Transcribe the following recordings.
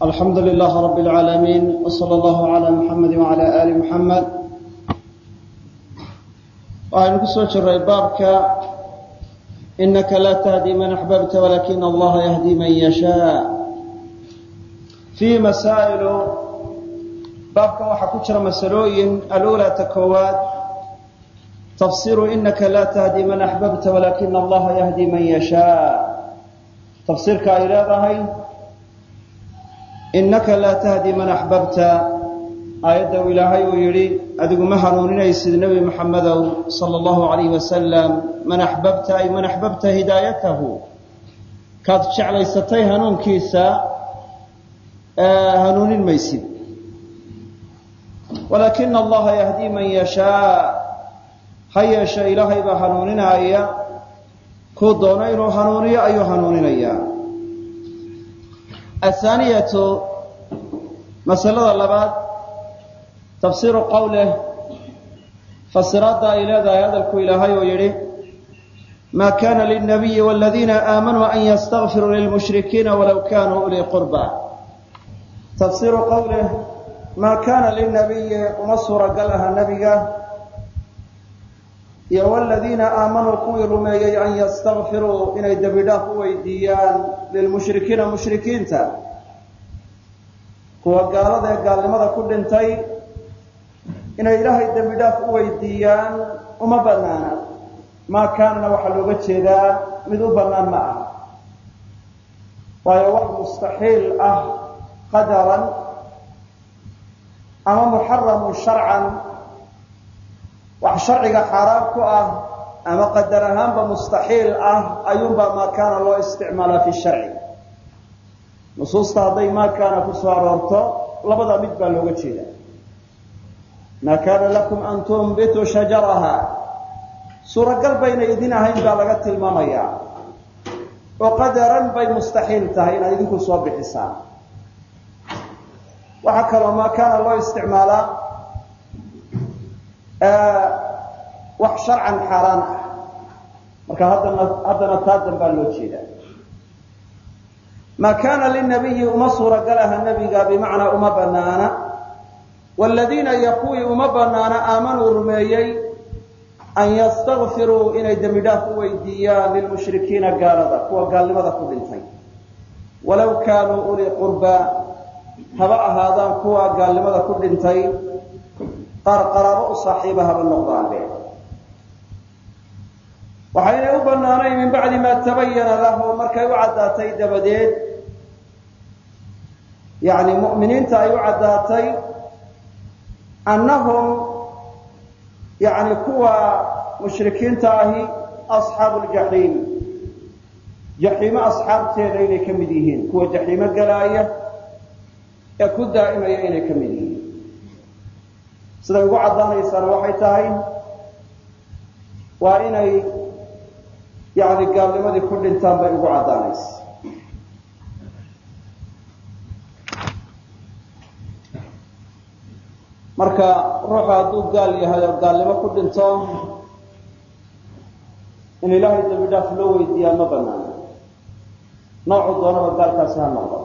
alxamdu lilah rab اlcaalamiin wsala allahu cala muxamedi wacala ali muxamed waxaynu ku soo jiray baabka inaka laa tahdi man axbabta walakin allaha yahdi man yashaa fiihi masaa'ilu baabkan waxaa ku jira masalooyin alula ta koowaad tafsiru inaka laa tahdi man axbabta walakin allaha yahdi man yashaa tafsiirka ay leedahay innaka laa tahdi man axbabta aayadda uu ilaahay uu yidhi adigu ma hanuuninaysid nebi maxamedow sala allahu alayh wasalam man axbabta ay man axbabta hidaayatahu. Kaad jeclaysatay hanuunkiisa hanuunin maysid. Walaakina allaha yahdii man yashaa. Ha yeeshe ilaahay baa hanuuninaaya. Kuu doono inuu hanuuniyo ayuu hanuuninayaa athaaniyatu masalada labaad tafsiiru qowleh fasiraadda ay leedahay hadalku ilaahay oo yidhi ma kana lilnabiyi waladiina aamanuu an yastakfiruu lilmushrikiina walow kanuu ulii qurba tafsiiru qowleh maa kaana lilnabiyi uma suuragal aha nebiga iyo waladiina aamanuu kuwii rumeeyey an yastakfiruu inay dembi dhaaf u weydiiyaan lilmushrikiina mushrikiinta. Kuwa gaalada ee gaalnimada ku dhintay inay ilaahay dembi dhaaf u weydiiyaan uma banaana maa kaanana waxaa looga jeedaa mid u bannaan ma aha. Waayo wax mustaxiil ah qadaran ama muxaramun sharcan wax sharciga xaaraam ku ah ama qadar ahaanba mustaxiil ah ayuunbaa maa kaana loo isticmaalaa fi sharci. Nusuusta hadday maa kaana ku soo aroorto labada mid baa looga jeeda maa kaana lakum an tunbituu shajaraha. Suuragal bayna idin ahayn baa laga tilmaamayaa. Oo qadaran bay mustaxiil tahay inaad idinku soo bixisaan waxaa kaloo maa kaana loo isticmaalaa wax sharcan xaaraan ah. Marka haddana taa dambaa loo jeedaa. Maa kaana linabiyi uma suuragal aha nebiga bimacnaa uma banaana. Waaladiina iyo kuwii uma banaana aamanuu rumeeyey an yastakfiruu inay dembi dhaaf u weydiiyaan lilmushrikiina gaalada kuwa gaalnimada ku dhintay. Walow kaanuu ulii qurba haba ahaadaan kuwa gaalnimada ku dhintay qaar u saaxiiba haba noqdaanbe. Waxaynay u bannaanayn min bacdi maa tabayana lahu markay u caddaatay dabadeed. Yacni mu'miniinta ay u caddaatay annahum yacni kuwa mushrikiinta ahi asxaabu ljaxiim jaxiimo asxaabteeda inay ka mid yihiin kuwa jaxiimo galaaya ee ku daa'imaya inay ka mid yihiin siday ugu caddaanaysaana waxay tahay waa inay yani gaalnimadii ku dhintaan bay ugu caddaanaysa marka ruuxu hadduu gaal yahay oo gaalnimo ku dhinto in ilaahay dambi dhaaf loo weydiiyaa ma banaana noocu doonaba gaalkaasi ha noqdo.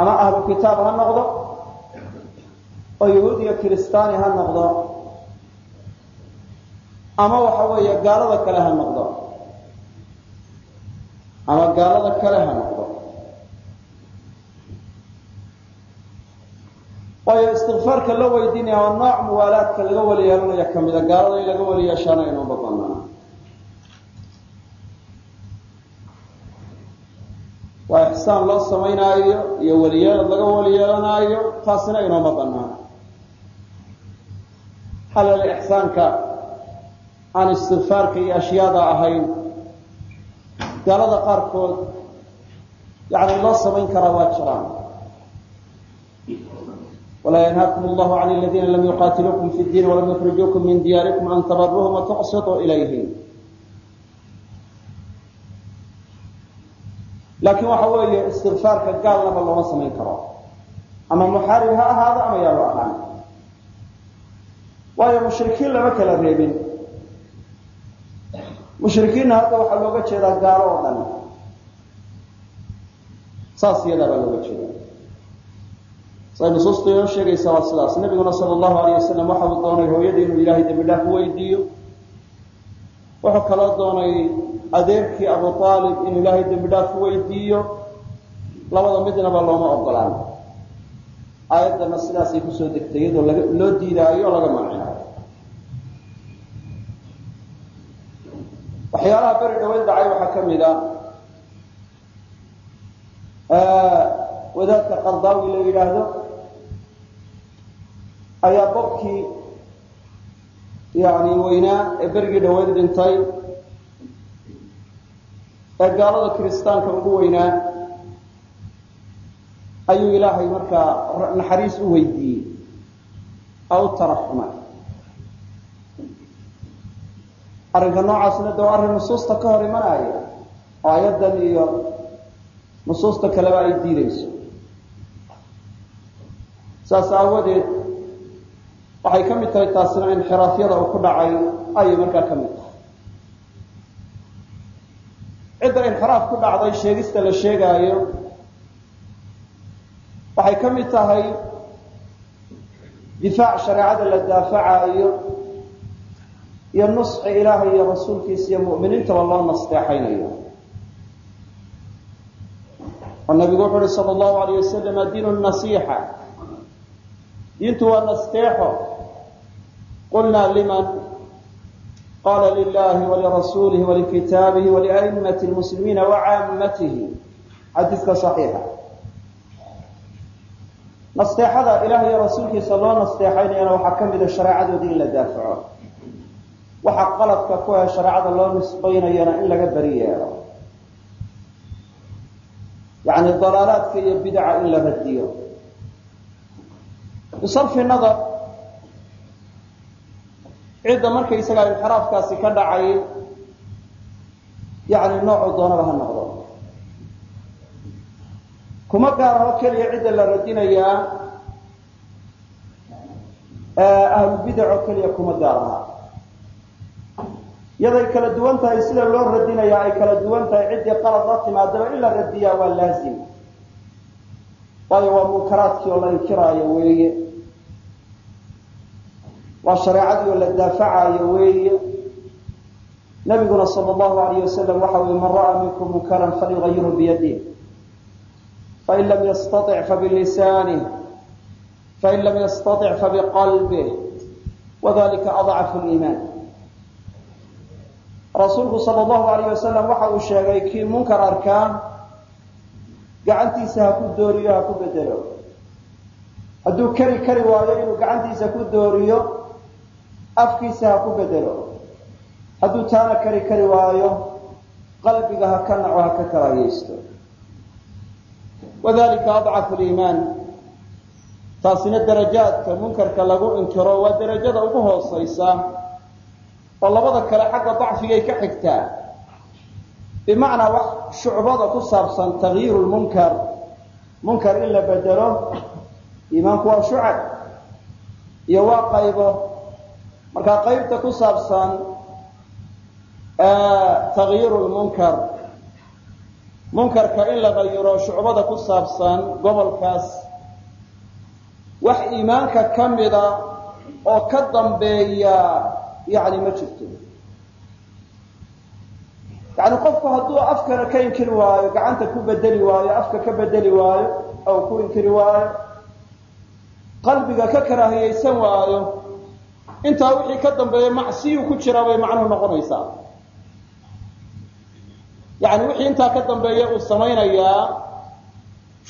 Ama ahlu kitaab ha noqdo oo yahuud iyo kiristaani ha noqdo ama waxa weeye gaalada kale ha noqdo ama gaalada kale ha noqdo. Waayo istikfaarka la weydiinaya waa nooc muwaalaadka laga weli yeelanaya kamida gaalada in laga weli yeeshaana inuuma banaana waa ixsaan loo samaynaayo iyo weliyeelad laga weli yeelanaayo taasina inooma banaana xalal ixsaanka aan istikfaarka iyo ashyaada ahayn gaalada qaarkood yani loo samayn karaa waa jiraan. Walaa yanhaakum allahu can aladiina lam yuqaatiluukum fi ddiin walam yukhrijuukum min diyaarikum an tabaruhum watuqsituu ilayhim. Laakiin waxa weeye istikfaarka gaalnaba looma samayn karo. Ama muxaarib ha ahaado ama yaalo ahaan waayo mushrikiin lama kala reebin. Mushrikiinna hadda waxaa looga jeedaa gaalo oo dhan. Saas iyadaa baa looga jeeda say nusuusta inoo sheegaysa waa sidaas. Nabiguna sala allahu alayh wasalam waxa uu doonay hooyadii inuu ilaahay dembi dhaaf weydiiyo. Wuxuu kaloo doonay adeerkii abu aalib inuu ilaahay dembi dhaaf weydiiyo. Labada midnaba looma ogolaan aayaddana sidaasay ku soo degtay iyadoo laga loo diidaayo o laga mancinayo waxyaalaha beri dhaweyd dhacay waxaa ka mid a wadaadka qardaawi la yidhaahdo ayaa bobkii yani weynaa ee berigii dhaweyd dhintay ee gaalada kiristaanka ugu weynaa ayuu ilaahay markaa naxariis u weydiiyey. Oo u taraxumay arrinka noocaasna de waa arrin nusuusta ka hor imanaya. Oo ayadan iyo nusuusta kaleba ay diidayso. Saas aawadeed waxay ka mid tahay taasina inxiraafyada uu ku dhacay ayay markaa ka mid tahay. Cidda inxiraaf ku dhacday sheegista la sheegaayo waxay ka mid tahay difaac shareecada la daafacaayo iyo nusxi ilaahay iyo rasuulkiisa iyo mu'miniintaba loo nasteexaynayo. Oo nabigu wuxu uhi sala allahu alayh wasalam diinu nasiixa. Diintu waa nasteexo. Qulnaa liman? Qala lilahi walirasuulihi walikitaabihi waliaimati lmuslimiina wacaamatihi xadiiska saxiixa nasteexada ilaah iyo rasuulkiisa loo nasteexaynayana waxaa ka mida shareecadoodii in la daafaco. Waxa qaladka ku ah shareecada loo nisbaynayana in laga beri yeelo. Yani dalaalaadka iyo bidaca in la radiyo. Bisarfi nadar cidda markaysagaa inxiraafkaasi ka dhacay yani noocu doonaba ha noqdo kuma gaaraho keliya cidda la radinayaa ahlulbidaco keliya kuma gaaraha iyaday kala duwan tahay sida loo radinayaa ay kala duwan tahay ciddii qalad la timaadaba in la radiyaa waa laazim. Waayo waa munkaraadkii oo la inkiraayo weeye. Waa shareecadii oo la daafacaayo weeye. Nabiguna sal allahu alayh wasalam waxa ui man ra'aa minkum munkaran falyugayiru biyadih fain lam yastaطic fabilisanih fain lam yastaطic fabiqalbih wadalika adcafu liimaan rasuulku sal allahu alayh wasalam waxa uu sheegay kii munkar arkaa gacantiisa ha ku dooriyo ha ku bedelo. Hadduu keri kari waayo inuu gacantiisa ku dooriyo afkiisa ha ku bedelo. Hadduu taana kari kari waayo qalbiga ha ka naco ha ka karaahiyeysto wadalika adcafu liimaan taasina darajaadka munkarka lagu inkiro waa darajada ugu hoosaysa oo labada kale xagga dacfigay ka xigtaa. Bimacnaa wax shucbada ku saabsan takyiiru lmunkar munkar in la bedelo iimaanku waa shucab iyo waa qaybo. Markaa qaybta ku saabsan takyiiru lmunkar munkarka in la qayiro shucbada ku saabsan gobolkaas wax iimaanka ka mida oo ka dambeeya yani ma jirto. Yani qofku hadduu afkana ka inkiri waayo gacanta ku bedeli waayo afka ka bedeli waayo oo ku inkiri waayo qalbiga ka karaahiyeysan waayo intaa wixii ka dambeeya macsiyu ku jiraa bay macnuhu noqonaysaa yani wixii intaa ka dambeeya uu samaynayaa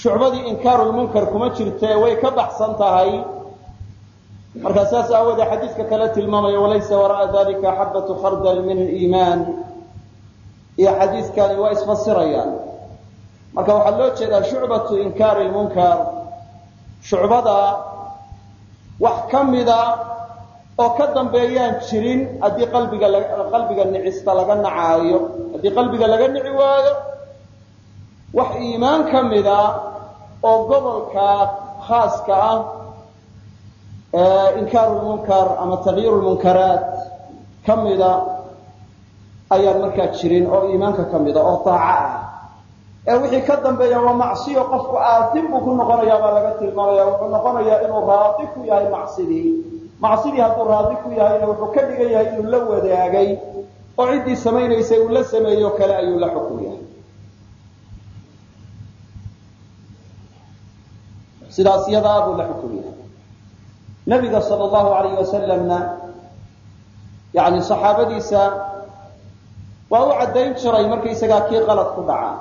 shucbadii inkaarulmunkar kuma jirte way ka baxsan tahay. Markaa saas aawoodee xadiidka kale tilmaamaya walaysa wara'a dalika xabatu khardal min aliimaan. Iyo xadiidkani waa isfasirayaan marka waxaa loo jeedaa shucbatu inkaari lmunkar shucbada wax ka mida oo ka dambeeyaan jirin haddii qalbiga qalbiga nicista laga nacaayo haddii qalbiga laga nici waayo. Wax iimaan ka mida oo gobolka khaaska ah inkaaru lmunkar ama takyiiru lmunkaraat ka mida ayaan markaa jirin oo iimaanka ka mida oo daaco ah. Ee wixii ka dambeeya waa macsiyo qofku aatim buu ku noqonayaa baa laga tilmaamaya wuxuu noqonayaa inuu raadi ku yahay macsidii macsidii hadduu raadi ku yahayna wuxuu ka dhigan yahay inuu la wadaagay oo ciddii samaynaysay uu la sameeyo kale ayuu la xukum yahay. Sidaas iyadaa buu la xukum yahay. Nabiga sala allahu alayh wasalamna yani saxaabadiisa waa u caddayn jiray markaysagaa kii qalad ku dhaca.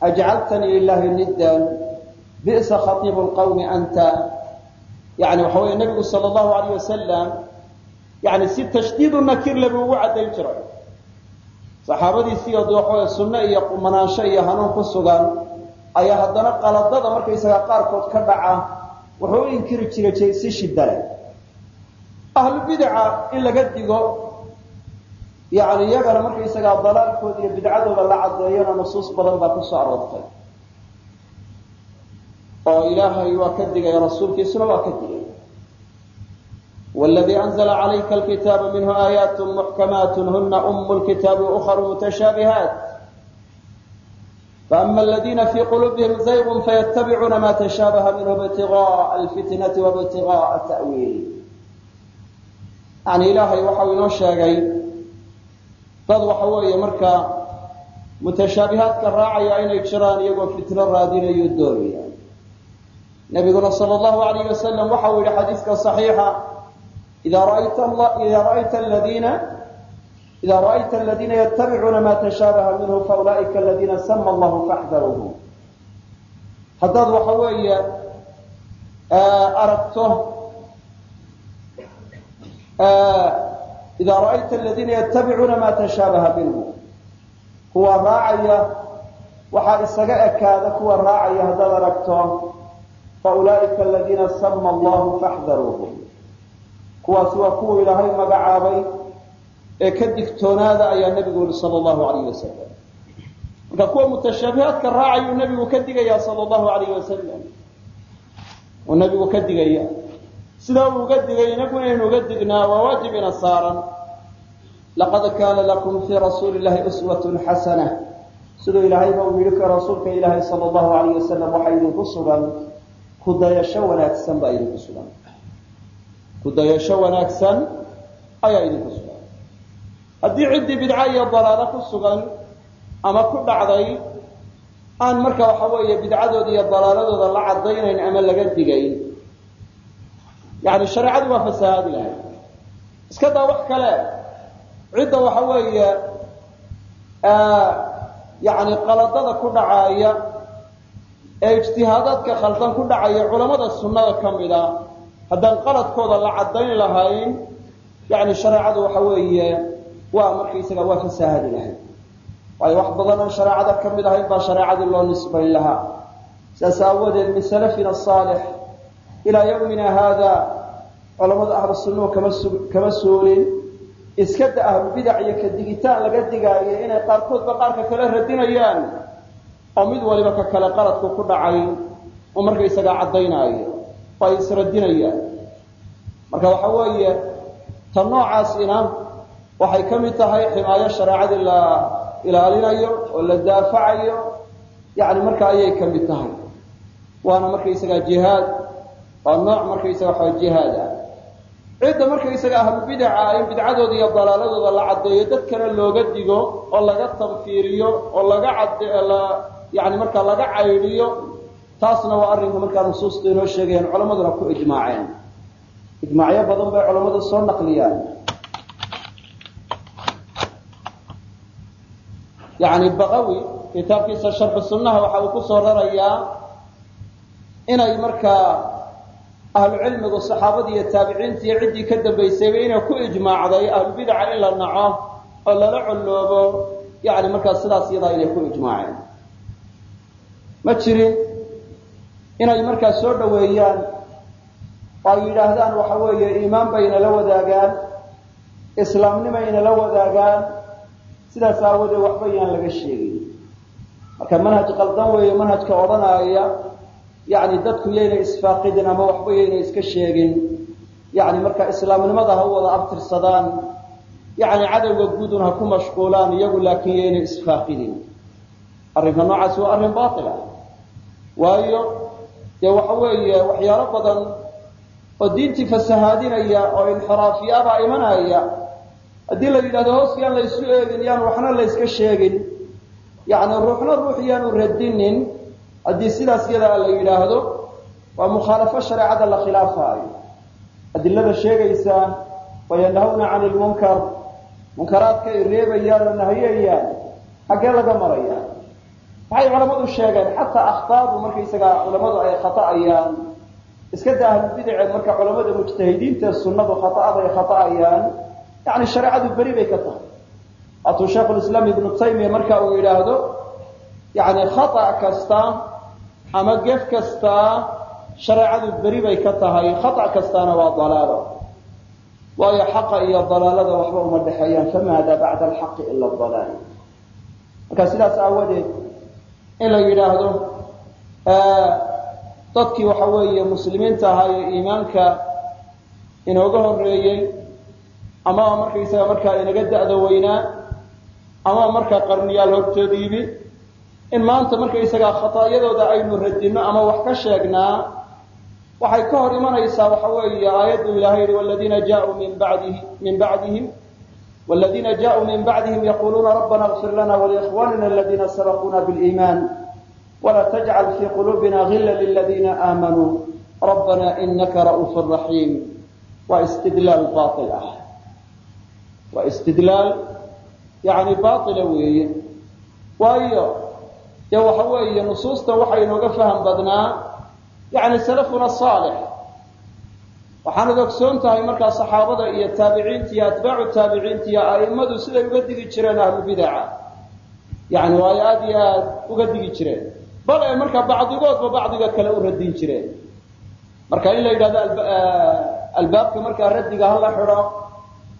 Ajcaltanii lilahi niddan bi'sa khatiibu lqawmi anta yani waxa weeye nabigu sala allahu alayh wasalam yani si tashdiidu nakir buu ugu caddayn jiray. Saxaabadiisiioo de waxaweye sunno iyo qumanaansho iyo hanuun ku sugan ayaa haddana qaladada markaysagaa qaarkood ka dhaca wuxuu u inkiri jiray si shida leh. Ahlu bidaca in laga digo yani iyagana markaysagaa dalaalkooda iyo bidcadooda la caddeeyana nusuus badan baa ku soo aroortay oo ilaahay waa ka digaya rasuulkiisuna waa ka digay. wladii anzla calayka alkitaaba minhu aayaat muxkamaat huna umu lkitaabi waukharu mutashaabihaat faama aladiina fii quluubihim zaygun fayatabicuuna ma tashaabaha minhu ibtigaءa alfitnati wabtigaءa ta'wiili yani ilaahay waxau inoo sheegay dad waxa weeye markaa mutashaabihaadka raacaya inay jiraan iyagoo fitno raadinayo doonaya nabiguna sal allahu alayh wasalam waxau yihi xadiiska صaxiixa ida ra'ayta aladiina yatabicuuna ma tashaabaha minhu faulaئika aladina sama allahu faxdaruuhu haddaad waxa weeye aragto ida ra'ayta aladiina yatabicuuna ma tashaabaha minhu. Kuwa raacaya waxaa isaga ekaada kuwa raacaya haddaad aragto faulaئika aladiina sama allahu faxdaruuhum kuwaasi waa kuwa ilaahay magacaabay ee ka digtoonaada ayaa nebigu yihi sal allahu alayh wasalam marka kuwa mutashaabihaadka raacayuu nebigu ka digaya sal allahu alayh wasalam uu nebigu ka digaya sidaa uu uga digay inagu inaynu uga dignaa waa waajib ina saaran. Laqad kaana lakum fii rasuuli llahi uswatun xasana. Siduu ilaahayba uu yihi ka rasuulka ilaahay sal allahu alayh wasalam waxaa idinku sugan kudayasho wanaagsan baa idinku sugan. Kudayasho wanaagsan ayaa idinku sugan. Haddii ciddii bidca iyo dalaalo ku sugan ama ku dhacday aan marka waxa weeye bidcadooda iyo dalaaladooda la cadaynayn ama laga digayn yani shareecadu waa fasahaadi lahay iska daa wax kale cidda waxa weeye yani qaladada ku dhacaaya ee ijtihaadaadka khaldan ku dhacaya culamada sunnada ka mida haddaan qaladkooda la caddayn lahayn yani shareecadu waxa weeye waa markaysaga waa fasaahadi lahayd. Waayo wax badan aan shareecada ka mid ahayn baa shareecadii loo nisbayn lahaa. Sidaas aawadeed min salafina asaalix ilaa yawmina haada culamada ahlu sunnuhu kama su kama soolin iska da ahlubidac iyo ka digitaan laga digaayo inay qaarkoodba qaarka kale radinayaan oo mid waliba ka kale qaladku ku dhacay oo markaysagaa caddaynaayo oo ay isradinayaan. Marka waxa weeye ta noocaasina waxay ka mid tahay ximaayo shareecadii la ilaalinayo oo la daafacayo yani marka ayay ka mid tahay. Waana markaysagaa jihaad waa nooc markaysaga waxa jihaad ah. Cidda markaysaga ahlubidaca in bidcadooda iyo dalaaladooda la caddeeyo dadkana looga digo oo laga tanfiiriyo oo laga cad yani markaa laga caydhiyo taasna waa arrinka markaa nusuusta inoo sheegayaan culamaduna ku ijmaaceen. Ijmaacyo badan bay culammadu soo naqliyaan. Yani baqawi kitaabkiisa sharxu sunnaha waxa uu ku soo rarayaa inay markaa ahlucilmigu saxaabadii iyo taabiciintii ciddii ka dambaysayba inay ku ijmaacday ahlubidaca in la naco oo lala colloobo yani markaa sidaas iyadaa inay ku ijmaaceen ma jirin inay markaa soo dhoweeyaan oo ay yidhaahdaan waxa weeye iimaan bayna la wadaagaan islaamnimayna la wadaagaan sidaas aawadeed waxba yaan laga sheegin marka manhaj qaldan weeye manhajka odhanaaya yani dadku yaynay isfaaqidin ama waxba yaynay iska sheegin yani marka islaamnimada ha u wada abtirsadaan yani cadowga guudun ha ku mashquulaan iyagu laakiin yaynay isfaaqidin. Arrinka noocaasi waa arrin baatil ah waayo dee waxa weeye waxyaalo badan oo diintii fasahaadinaya oo inxiraafyaabaa imanaya haddii la yidhahdo hoos yaan la ysu eegin yaan waxna la yska sheegin yacni ruuxna ruux yaanu radinin haddii sidaas yadaa la yidhaahdo waa mukhaalafo shareecada la khilaafaayo. Adilada sheegaysa wayanhawna cani lmunkar munkaraadka ay reebayaan oo nahiyayaan xaggee laga maraya waxay culammadu sheegeen? Xataa akhtaadu markaysagaa culammadu ay khata'ayaan. Iska daa ahlubidace marka culamada mujtahidiinta sunnadu khata'ada ay khata'ayaan. Yani shareecadu beri bay ka tahay. Waatuu shaikhulislaam ibnu taymiya marka uu yidhaahdo yani khata' kasta ama gef kasta shareecadu beri bay ka tahay. Khata' kastaana waa dalaalo. Waayo xaqa iyo dalaalada waxba uma dhexeeyaan. Famaada bacda alxaqi ila dalaal marka sidaas aawadeed in la yidhaahdo. Dadkii waxa weeye muslimiinta ahaa ee iimaanka inooga horeeyey amaba markaysaga markaa inaga da'da weynaa amaba markaa qarniyaal hortood yimi in maanta markaysagaa khata'yadooda aynu radinno ama wax ka sheegnaa waxay ka hor imanaysaa waxa weeye aayaddu ilahay yihi waladiina jaauu min badihi min bacdihim waladiina jaauu min bacdihim yaquluuna rabbana اغfir lana waliikhwanina aladiina sabaquuna biliiman wla tajcal fii quluubina gila liladiina aamanuu rabbana inaka ra'uuf raxiim waa istidlaal baail ah waa istidlaal yani baaila weeye waayo dee waxa weeye nusuusta waxay inooga faham badnaa yani salafuna saalix waxaanad ogsoon tahay markaa saxaabada iyo taabiciinta iyo atbaacu taabiciinta iyo a'immadu siday uga digi jireen ahlubidaca yani waayo aada iyo aad uga digi jireen. Bal ay markaa bacdigoodba bacdiga kale u radin jireen. Marka in la yidhahdo albaabka markaa raddiga hala xidho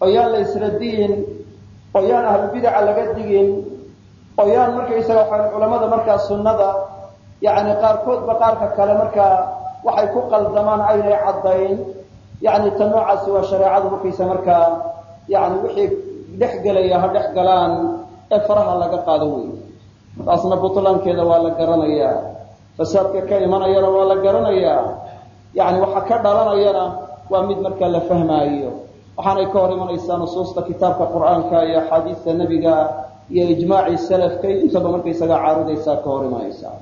oo yaan la isradiyin oo yaan ahlubidaca laga digin oo yaan markaysaga waxaan culamada markaa sunnada yani qaarkoodba qaarka kale markaa waxay ku qaldamaan aynay caddayn yani ta noocaasi waa shareecadu markaysa markaa yani wixii dhex gelaya ha dhex galaan ee faraha laga qaado wey taasna butlaankeeda waa la garanayaa fasaadka ka imanayana waa la garanayaa yani waxa ka dhalanayana waa mid markaa la fahmaayo. Waxaanay ka hor imanaysaa nusuusta kitaabka qur'aanka iyo axaadiista nebiga iyo ijmaacii salafka intaba markaysaga caaridaysaa ka hor imanaysaa.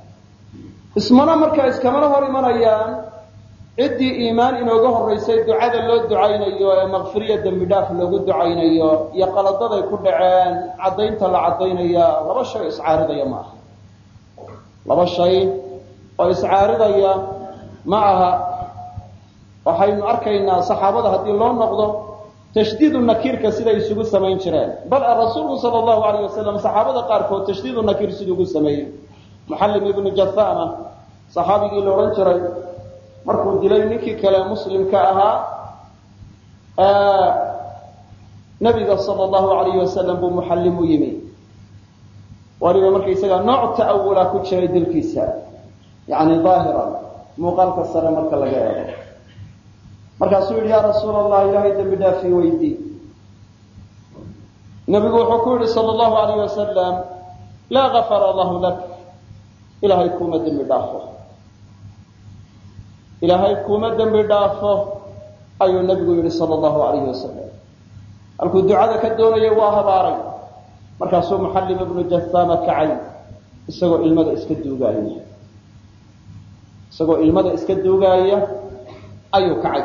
Ismana markaa iskamana hor imanayaan ciddii iimaan inooga horaysay ducada loo ducaynayo ee makfiriya dembi dhaaf loogu ducaynayo iyo qaladaday ku dhaceen caddaynta la caddaynaya laba shay oo iscaaridaya ma aha. Laba shay oo iscaaridaya ma aha. Waxaynu arkaynaa saxaabada haddii loo noqdo tashdiidu nakiirka siday isugu samayn jireen. Bal rasuulku sala allahu alayh wasalam saxaabada qaarkood tashdiidu nakiir siduu ugu sameeyey muxallim ibnu jathama saxaabigii la odhan jiray markuu dilay ninkii kale muslimka ahaa nabiga sala allahu alayh wasalam buu muxallim u yimi. Waliba markaysagaa nooc ta'awula ku jiray dilkiisa. Yani daahiran muuqaalka sare marka laga eego. Markaasuu yihi ya rasuul allah ilaahay dembi dhaafii weydii nabigu wuxuu ku yihi sala allahu alayh wasalam laa gafara allahu lak ilaahay kuuma dembi dhaafo ilaahay kuuma dembi dhaafo ayuu nabigu yihi sala allahu alayhi wasalam halkuu ducada ka doonayay waa habaaray. Markaasuu muxallim ibnu jathama kacay isagoo ilmada iska duugaaya. Isagoo ilmada iska duugaaya ayuu kacay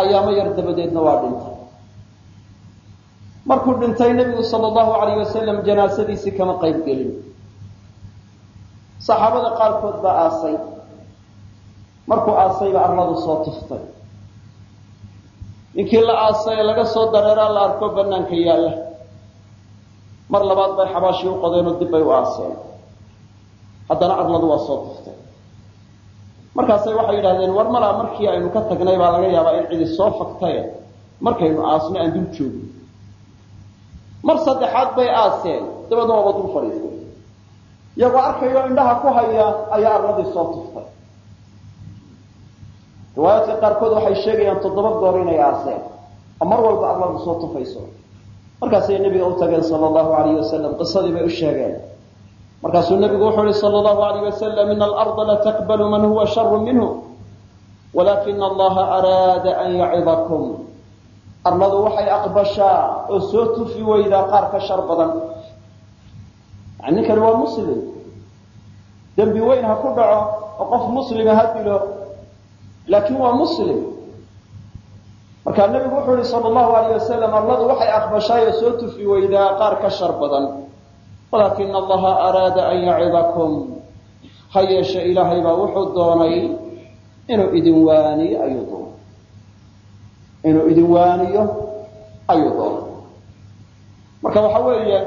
ayaamo yar dabadeedna waa dhintay. Markuu dhintay nebigu sala allahu alayh wasalam janaasadiisii kama qayb gelin saxaabada qaarkood baa aasay markuu aasayba arladu soo tiftay ninkii la aasay laga soo dareeraa la arko banaanka yaalla. Mar labaad bay xabaashii u qodeenoo dib bay u aaseen. Haddana arladu waa soo tiftay markaasay waxay yidhahdeen war malaa markii aynu ka tagnay baa laga yaabaa in cidi soo fagtaye markaynu aasno aan dul joogin. Mar saddexaad bay aaseen. Dabadna dul fadhiistay. Iyagoo arkayo indhaha ku haya ayaa arladii soo tiftay riwaayaadka qaarkood waxay sheegayaan toddoba goor inay aaseen oo mar walba arladu soo tufayso. Markaasay nebiga u tageen sala allahu alayhi wasalam qisadii bay u sheegeen. Markaasuu nebigu wuxuu yihi sala allahu alayh wasalam ina alarda lataqbalu man huwa sharu minhu walaakina allaha araada an yacidakum. Arladu waxay aqbashaa oo soo tufi weydaa qaar ka shar badan. Yani ninkani waa muslim dembi weyn ha ku dhaco oo qof muslima ha dilo laakiin waa muslim. Markaa nebigu wuxuu yihi sala allahu alayh wasalam arladu waxay aqbashaay oo soo tufi weydaa qaar ka shar badan. Walaakina allaha araada an yacidakum. Ha yeeshe ilaahay baa wuxuu doonay inuu idin waaniyo ayuu doonay. Inuu idin waaniyo ayuu doonay. Marka waxa weeye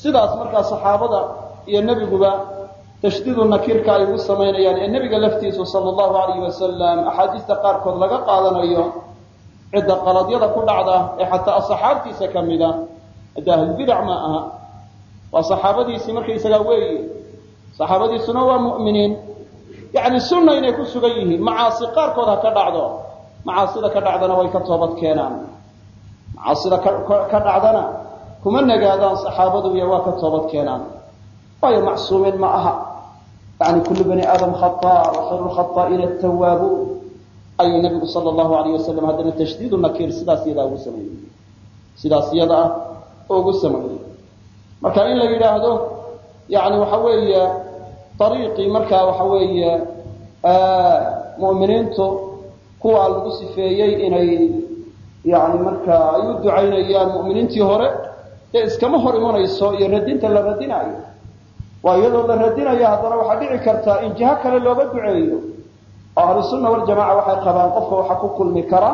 sidaas markaa saxaabada iyo nebiguba tashdiidu nakiirka ay ugu samaynayaan ee nebiga laftiisu sala allahu alayhi wasalam axaadiista qaarkood laga qaadanayo cidda qaladyada ku dhacda ee xataa asxaabtiisa ka mida hadda ahlulbidac ma aha. Waa saxaabadiisii markaysagaa weeye saxaabadiisuna waa mu'miniin. Yacni sunna inay ku sugan yihiin macaasi qaarkood ha ka dhacdo macaasida ka dhacdana way ka toobad keenaan. Macaasida ka dhacdana kuma nagaadaan saxaabadu iyo waa ka toobad keenaan. Waayo macsuumiin ma aha yani kullu bani aadam khataa wa khayru lkhataa'iina atawaabuun ayuu nabigu sala allahu alayh wasalam haddana tashdiidu nakiir sidaas iyadaa ugu sameeyey sidaas iyada ah oo ugu sameeyey marka in la yidhaahdo yani waxa weeye ariiqii markaa waxa weeye mu'miniintu kuwaa lagu sifeeyey inay yani markaa ay u ducaynayaan mu'miniintii hore ee iskama hor imanayso iyo radinta la radinaayo waa iyadoo la radinayo haddana waxaa dhici karta in jiho kale looga duceeyo. Oo ahlusunna waljamaca waxay qabaan qofka waxa ku kulmi kara.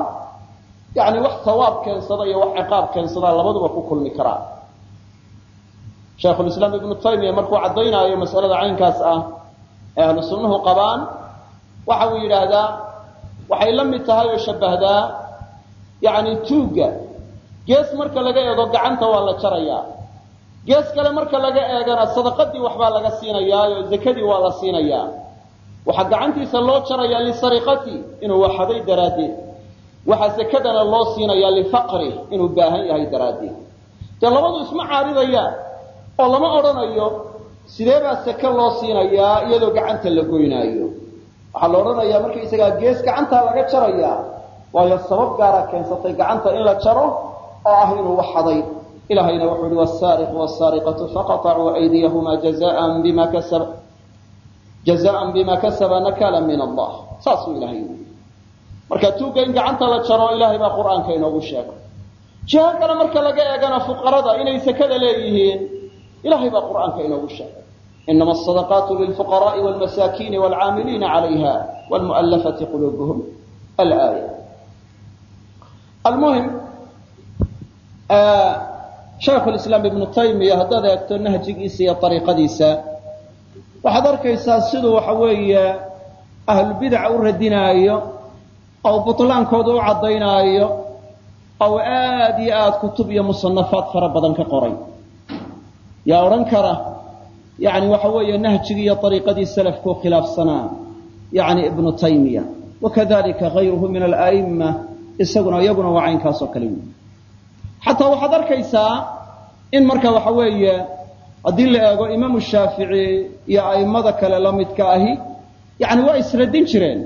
Yani wax sawaab keensada iyo wax ciqaab keensada labaduba ku kulmi karaa shaikhulislaam ibnu taymiya markuu caddaynaayo masalada caynkaas ah ee ahlu sunnuhu qabaan waxa uu yidhaahdaa waxay la mid tahay oo shabbahdaa yani tuugga. Gees marka laga eego gacanta waa la jarayaa gees kale marka laga eegana sadaqadii waxbaa laga siinayaa oo zakadii waa la siinayaa. Waxaa gacantiisa loo jarayaa lisariqati inuu waxaday daraaddeed. Waxaa zakadana loo siinayaa lifaqri inuu baahan yahay daraaddeed. Dee labadu isma caaridayaan oo lama odhanayo sidee baa seke loo siinayaa iyadoo gacanta la goynaayo? Waxaa la odhanayaa markaysagaa gees gacantaa laga jarayaa waayo sabab gaara keensatay gacanta in la jaro oo ah inuu waxaday ilaahayna wuxuu hi wsaariqu wsaariqatu faqaطacuu aydiyahuma jazaan bima kasaba jazaan bima kasaba nakala min allah saasuu ilaahay yii marka tuugga in gacanta la jaro ilaahay baa qur'aanka inoogu sheegay jiho kale marka laga eegana fuqarada inay sakada leeyihiin ilahay baa qur'aanka inoogu sheegay inama asadaqaatu lilfuqaraai wlmasaakiini wlcaamiliina calayha wlmu'alafati quluubuhum alaaya almuhim shaykhulislaam ibnu taymiya haddaad eegto nahjigiisa iyo ariiqadiisa waxaad arkaysaa siduu waxa weeye ahlubidaca u radinaayo oo butlaankooda u caddaynaayo oo aad iyo aad kutub iyo musanafaad fara badan ka qoray. Yaa odhan kara yani waxa weeye nahjigii iyo ariiqadii salafkuu khilaafsanaa yani ibnu taymiya. Wakadalika gayruhu min ala'imma isaguna iyaguna waa caynkaasoo kale. wey xataa waxaad arkaysaa in marka waxa weeye haddii la eego imaamu shaafici iyo a'immada kale la midka ahi yani waa isradin jireen.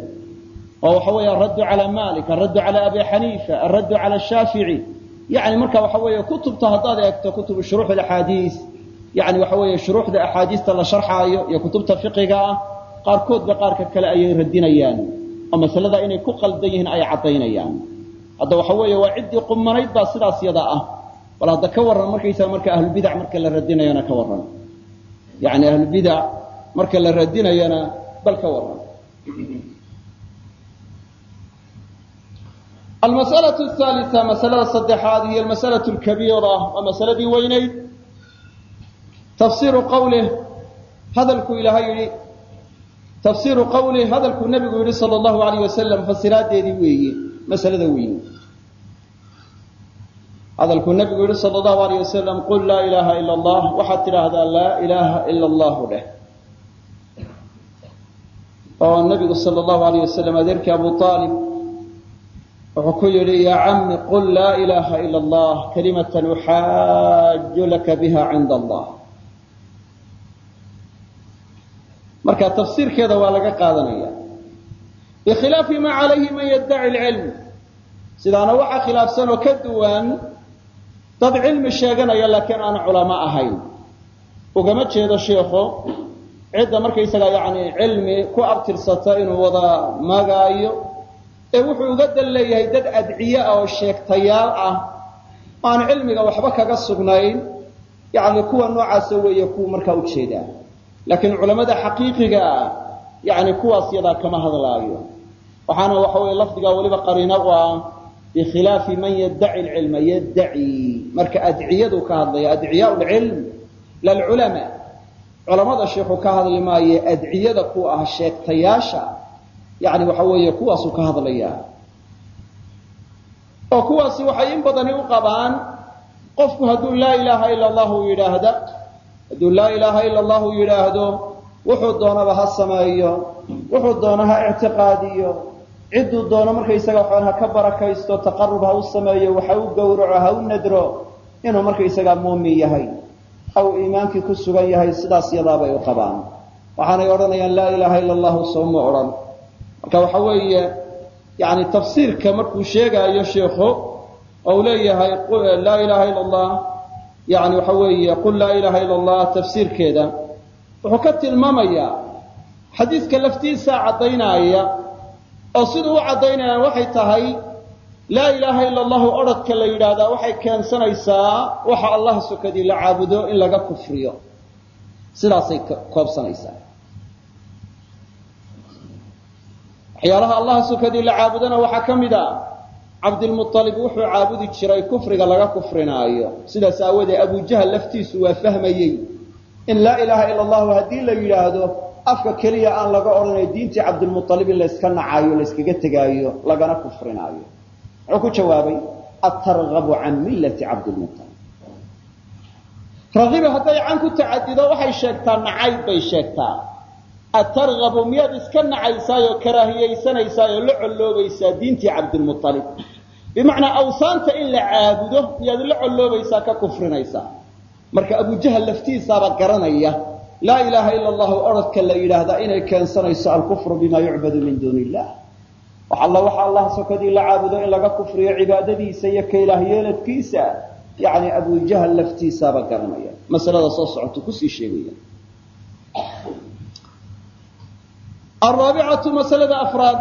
Oo waxa weeye araddu cala malik araddu cala abi xaniifa araddu cala shaafici. Yani marka waxa weeye kutubta haddaad eegto kutubu shuruux axaadiis yani waxa weeye shuruuxda axaadiista la sharxaayo iyo kutubta fiqiga ah qaarkoodba qaarka kale ayay radinayaan oo masalada inay ku qaldan yihiin ay caddaynayaan hadda waxa weeye waa ciddii qumanayd baa sidaas yada ah. Bal hadda ka warran markaysaa marka ahlubidac marka la radinayana ka warran. Yani ahlubidac marka la radinayana bal ka warran. Almasala ahalia masalada saddexaad hiy almasala lkabiira waa masaladii weynayd tafsiru qawlih hadalkuu ilaahay yihi tafsiru qawlih hadalkuu nabigu yihi sal llahu alayh wasalam fasiraadeedii weeye masalada weyne hadalkuu nebigu yidhi sala allahu alayh wasalam qul laa ilaaha ila allah waxaad tidhaahdaa laa ilaaha ila allahu dheh. Oo nebigu sala allahu alayh wasalam adeerkii abu aalib wuxuu ku yidhi yaa cami qul laa ilaaha ila allah kalimatan uxaaju laka biha cinda allah. Marka tafsiirkeeda waa laga qaadanaya bikhilaafi maa calayhi man yaddaci lcilm sidaana waxaa khilaafsan oo ka duwan dad cilmi sheeganaya laakiin aan culamo ahayn ugama jeedo sheikho cidda markaysaga yani cilmi ku abtirsata inuu wada magaayo ee wuxuu uga dan leeyahay dad adciye ah oo sheegtayaal ah aan cilmiga waxba kaga sugnayn yani kuwa noocaasa weeye kuwa markaa u jeedaa laakiin culamada xaqiiqiga ah yani kuwaas yadaa kama hadlaayo. Waxaana waxa weye lafdigaa weliba qariino u ah bikhilaafi man yaddaci lcilma yaddaci. Marka adciyadu ka hadlaya adciyaa lcilm lalculamaa. Culamada sheikhu ka hadli maaye adciyada ku ah sheegtayaasha yani waxa weeye kuwaasuu ka hadlaya. Oo kuwaasi waxay in badani u qabaan qofku hadduu laa ilaaha ila allahu yidhaahda hadduu laa ilaaha ila allahu yidhaahdo wuxuu doonaba ha sameeyo wuxuu doono ha ictiqaadiyo cidduu doono markaysaga waxaan ha ka barakaysto taqarub ha u sameeyo waxa u gowraco ha u nadro inuu markaysagaa muumin yahay aw iimaankii ku sugan yahay sidaas yadaabay u qabaan. Waxaanay odhanayaan laa ilaaha ila allahu sowma odhan. Marka waxa weeye yani tafsiirka markuu sheegaayo sheikhu ou leeyahay laa ilaha ila allah yani waxa weeye qul laa ilaha ila allah tafsiirkeeda wuxuu ka tilmaamayaa xadiidka laftiisaa caddaynaya oo siduu u caddaynaya waxay tahay laa ilaaha ila allahu odrhodka la yidhaahdaa waxay keensanaysaa waxa allah sokadii la caabudo in laga kufriyo. Sidaasay koobsanaysaa. Waxyaalaha allah sokadii la caabudona waxaa ka mid a cabdilmualib wuxuu caabudi jiray kufriga laga kufrinaayo. Sidaas aawoodee abujahal laftiisu waa fahmayey in laa ilaaha ila allahu haddii la yidhaahdo afka keliya aan laga odhanayo diintii cabdilmualib in layska nacaayo layskaga tegaayo lagana kufrinaayo. Muxuu ku jawaabay? Atargabu can millati cabdilmualib ragiba hadday can ku tacadido waxay sheegtaa nacayb bay sheegtaa. Atargabu miyaad iska nacaysaayoo karaahiyaysanaysaayoo la colloobaysaa diintii cabdilmualib bimacnaa awsaanta in la caabudo miyaad la colloobaysaa ka kufrinaysaa marka abujahal laftiisaaba garanaya laa ilaaha ila allahu odrhodka la yidhaahdaa inay keensanayso alkufru bima yucbadu min duuni illah wax waxa allah sokadii la caabudo in laga kufriyo cibaadadiisa iyo ka ilaah yeeladkiisa. Yani abujahal laftiisaaba garanaya. Masalada soo socotu ku sii sheegaya. Araabicatu masalada afraad.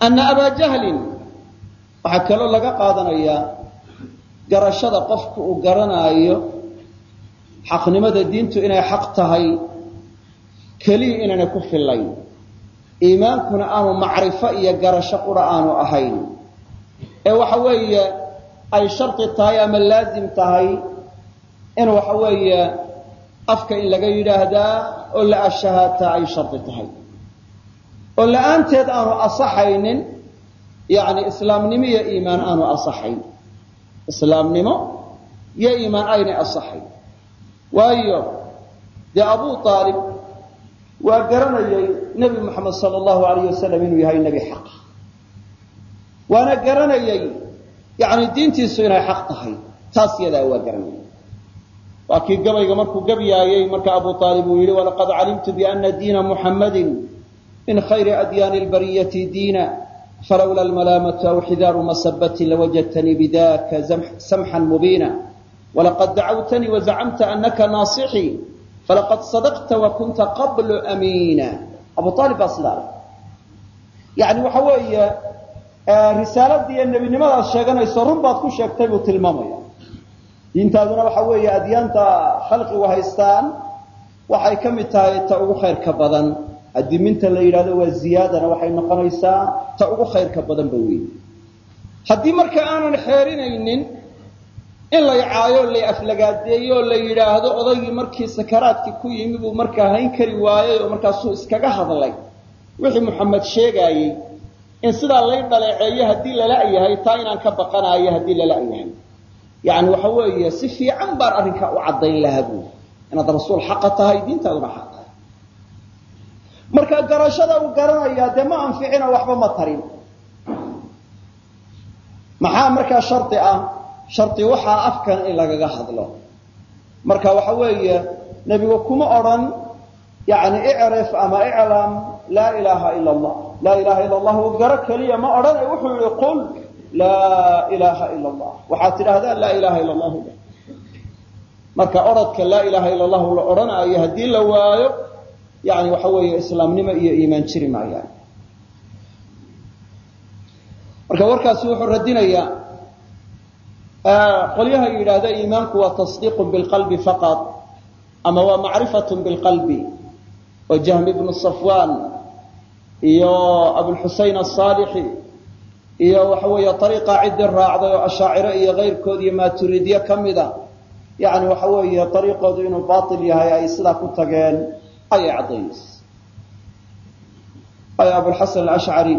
Ana abaa jahlin waxaa kaloo laga qaadanayaa garashada qofku uu garanaayo xaqnimada diintu inay xaq tahay keliya inaanay ku fillayn. Iimaankuna aanu macrifo iyo garasho qura aanu ahayn. Ee waxa weeye ay shardi tahay ama laazim tahay in waxa weeye afka in laga yidhaahdaa oo la ashahaataa ay shardi tahay. Oo la'aanteed aanu asaxaynin yani islaamnimo iyo iimaan aanu asaxayn islaamnimo iyo iimaan aynay asaxayn waayo dee abu aalib waa garanayay nebi moxamed sala allahu alayh wasalam inuu yahay nebi xaqa waana garanayay yani diintiisu inay xaq tahay. Taas yadaa waa garanayay. Waa kii gabayga markuu gabyaayey marka abu aalib uu yidhi walaqad calimtu biana diina muxammadin min khayri adyaani lbariyati diina falawla almalaamatu aw xidaaru masabati lawajadtanii bidaka samxan mubiina walaqad dacawtanii wazacamta anaka naasixii falaqad sadaqta wakunta qablu amiina abu aalib baa sidaa leh yani waxa weeye risaaladii iyo nebinimadaad sheeganayso run baad ku sheegtay buu tilmaamaya diintaaduna waxa weeye adyaanta khalqigu haystaan waxay ka mid tahay ta ugu khayrka badan haddii minta la yidhahdo waa ziyaadana waxay noqonaysaa ta ugu khayrka badan ba weyn. Haddii marka aanan xeerinaynin in lay caayo lay aflagaadeeyo la yidhaahdo odaygii markii sakaraadkii ku yimi buu markaa hayn kari waayey oo markaasuu iskaga hadlay wixii muxamed sheegaayey in sidaa lay dhaleeceeyo haddii lala yahay taa inaan ka baqanaayo haddii lala yahay. Yani waxa weeye si fiican baan arrinkaa u caddayn lahaa buuli inaad rasuul xaqa tahay diintaaduna xaq marka garashada uu garanayaa dee ma anficino waxba ma tarin. Maxaa markaa shardi ah? Shardi waxaa afkan in lagaga hadlo. Marka waxa weeye nebigu kuma odhan yani icrif ama iclam laa ilaaha ila allah laa ilaha ila allah u garo keliya ma odhana wuxuu yihi qul laa ilaaha ila allah waxaad tidhaahdaa laa ilaha ila allahu marka orodka laa ilaha ila allahu la odhanaayo haddii la waayo yani waxa weeye islaamnimo iyo iimaan jiri maayaan marka warkaasi wuxuu radinayaa qolyaha yidhaahda iimaanku waa tasdiiqu bilqalbi faqad ama waa macrifatu bilqalbi. Oo jahmi bnu safwan iyo abulxusein asaalixi iyo waxa weeye ariiqa ciddii raacday oo ashaaciro iyo keyrkood iyo maaturiidye ka mida yani waxa weeye ariiqoodu inuu bail yahay ay sidaa ku tageen ayay caddaynaysa ay abulxasan alashcari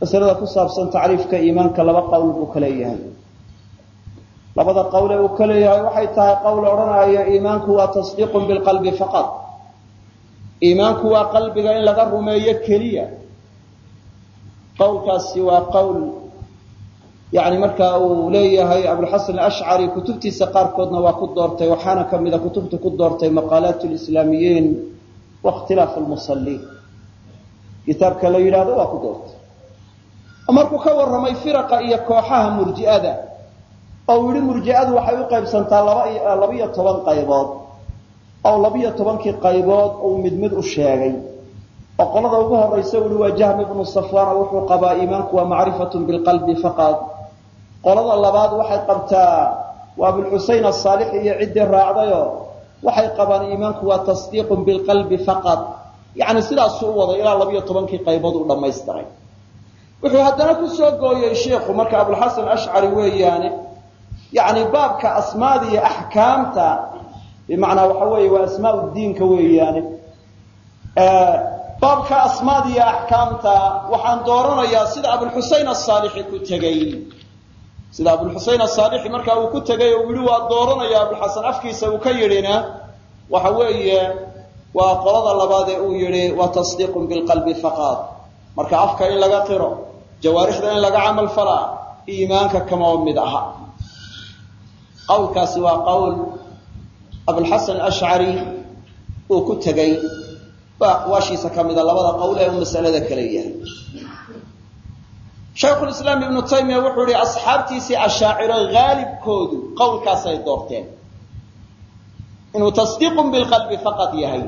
masalada ku saabsan tacriifka iimaanka laba qowl buu ka leeyahay. Labada qowle uu ka leeyahay waxay tahay qowl odhanaya iimaanku waa tasdiiqun bilqalbi faqad iimaanku waa qalbiga in laga rumeeyo keliya. Qowlkaasi waa qowl yani marka uu leeyahay abulxasan alashcari kutubtiisa qaarkoodna waa ku doortay waxaana ka mida kutubta ku doortay maqaalaat lislaamiyiin wakhtilaaf lmusaliin kitaabka la yidhahdo waa ku doortay. Markuu ka warramay firaqa iyo kooxaha murji'ada oo uu yihi murji'adu waxay u qaybsantaa laba-iyo toban qaybood oo labiyo tobankii qaybood uu mid mid u sheegay. Oo qolada ugu horaysa ui waa jahm ibnu safwan oo wuxuu qabaa iimaanku waa macrifatu bilqalbi faqad qolada labaad waxay qabtaa waa abulxusein asaalixi iyo ciddii raacdayo. Waxay qabaan iimaanku waa tasdiiqun bilqalbi faqad yani sidaasuu u waday ilaa labiyo tobankii qaybood uu dhammaystiray. Wuxuu haddana ku soo gooyey sheikhu marka abulxasan ashcari weeyaane yani baabka asmaada iyo axkaamta bimacnaa waxa weeye waa asmaa diinka weeyaane. Baabka asmaada iyo axkaamta waxaan dooranayaa sida abulxusein asaalixi ku tegey sida abulxusein asaalixi markaa uu ku tegay oo yihi waa dooranaya abulxasan afkiisa uu ka yidhina waxa weeye waa qolada labaad ee uu yihi waa tasdiiqun bilqalbi faqad marka afka in laga qiro jawaarixda in laga camal falaa iimaanka kama mid aha. Qowlkaasi waa qowl abulxasan ashcari uu ku tegey waa aqwaashiisa ka mida labada qowl ee uu masalada kale yahay shaykhulislaam ibnu taymiya wuxuu ihi asxaabtiisii ashaaciro haalibkoodu qowlkaasay doorteen. Inuu tasdiiqun bilqalbi faqad yahay.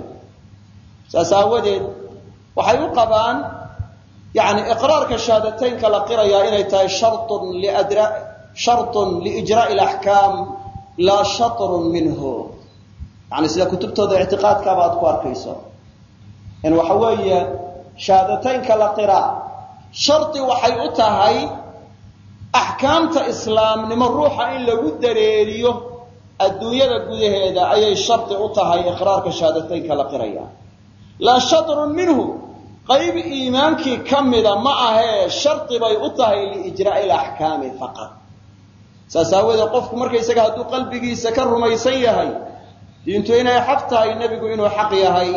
Saas aawadeed waxay u qabaan yani iqraarka shahaadateynka la qirayaa inay tahay sharطun liijraa'i alaxkaam laa shatrun minhu. Yani sida kutubtooda ictiqaadkaaba aad ku arkayso. In waxa weeye shahaadateynka la qiraa shardi waxay u tahay axkaamta islaamnimo ruuxa in lagu dareeriyo adduunyada gudaheeda ayay shardi u tahay iqraarka shahaadateynka la qiraya. Laa shatrun minhu qayb iimaankii ka mida ma ahee shardi bay u tahay liijraa'i alaxkaami faqad saas aawoodee qofku markaysaga hadduu qalbigiisa ka rumaysan yahay diintu inay xaq tahay nebigu inuu xaq yahay.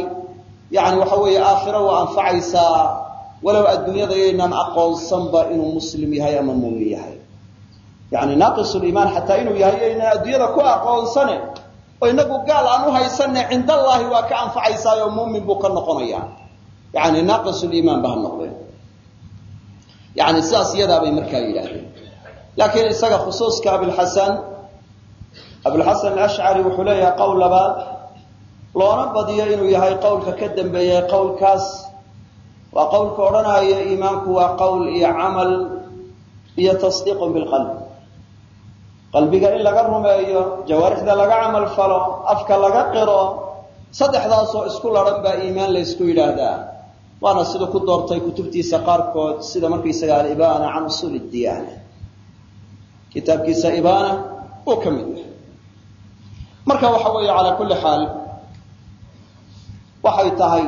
Yani waxa weeye aakhiro waa anfacaysaa walow adduunyada yaynaan aqoonsanba inuu muslim yahay ama muumin yahay. Yani naaqisuliimaan xataa inuu yahay yaynaan adduunyada ku aqoonsane oo inagu gaal aan u haysanne cind allaahi waa ka anfacaysaayoo muumin buu ka noqonaya yani naaqisuliimaan ba ha noqdeen. Yani sidaas iyadaabay markaa yidhaahdeen. Laakiin isaga khusuuska abilxasan abulxasan alashcari wuxuu leeyahay qowl labaad loona badiyo inuu yahay qowlka ka dambeeyey qowlkaas waa qowlka odhanaya iimaanku waa qowl iyo camal iyo tasdiiqun bilqalb qalbiga in laga rumeeyo jawaarixda laga camal falo afka laga qiro saddexdaasoo isku laran baa iimaan laysku yidhaahdaa. Waana siduu ku doortay kutubtiisa qaarkood sida markaysaga alibaana can usuuli diyaana kitaabkiisa ibaana uu ka mid yahay. Marka waxa weeye calaa kulli xaal waxay tahay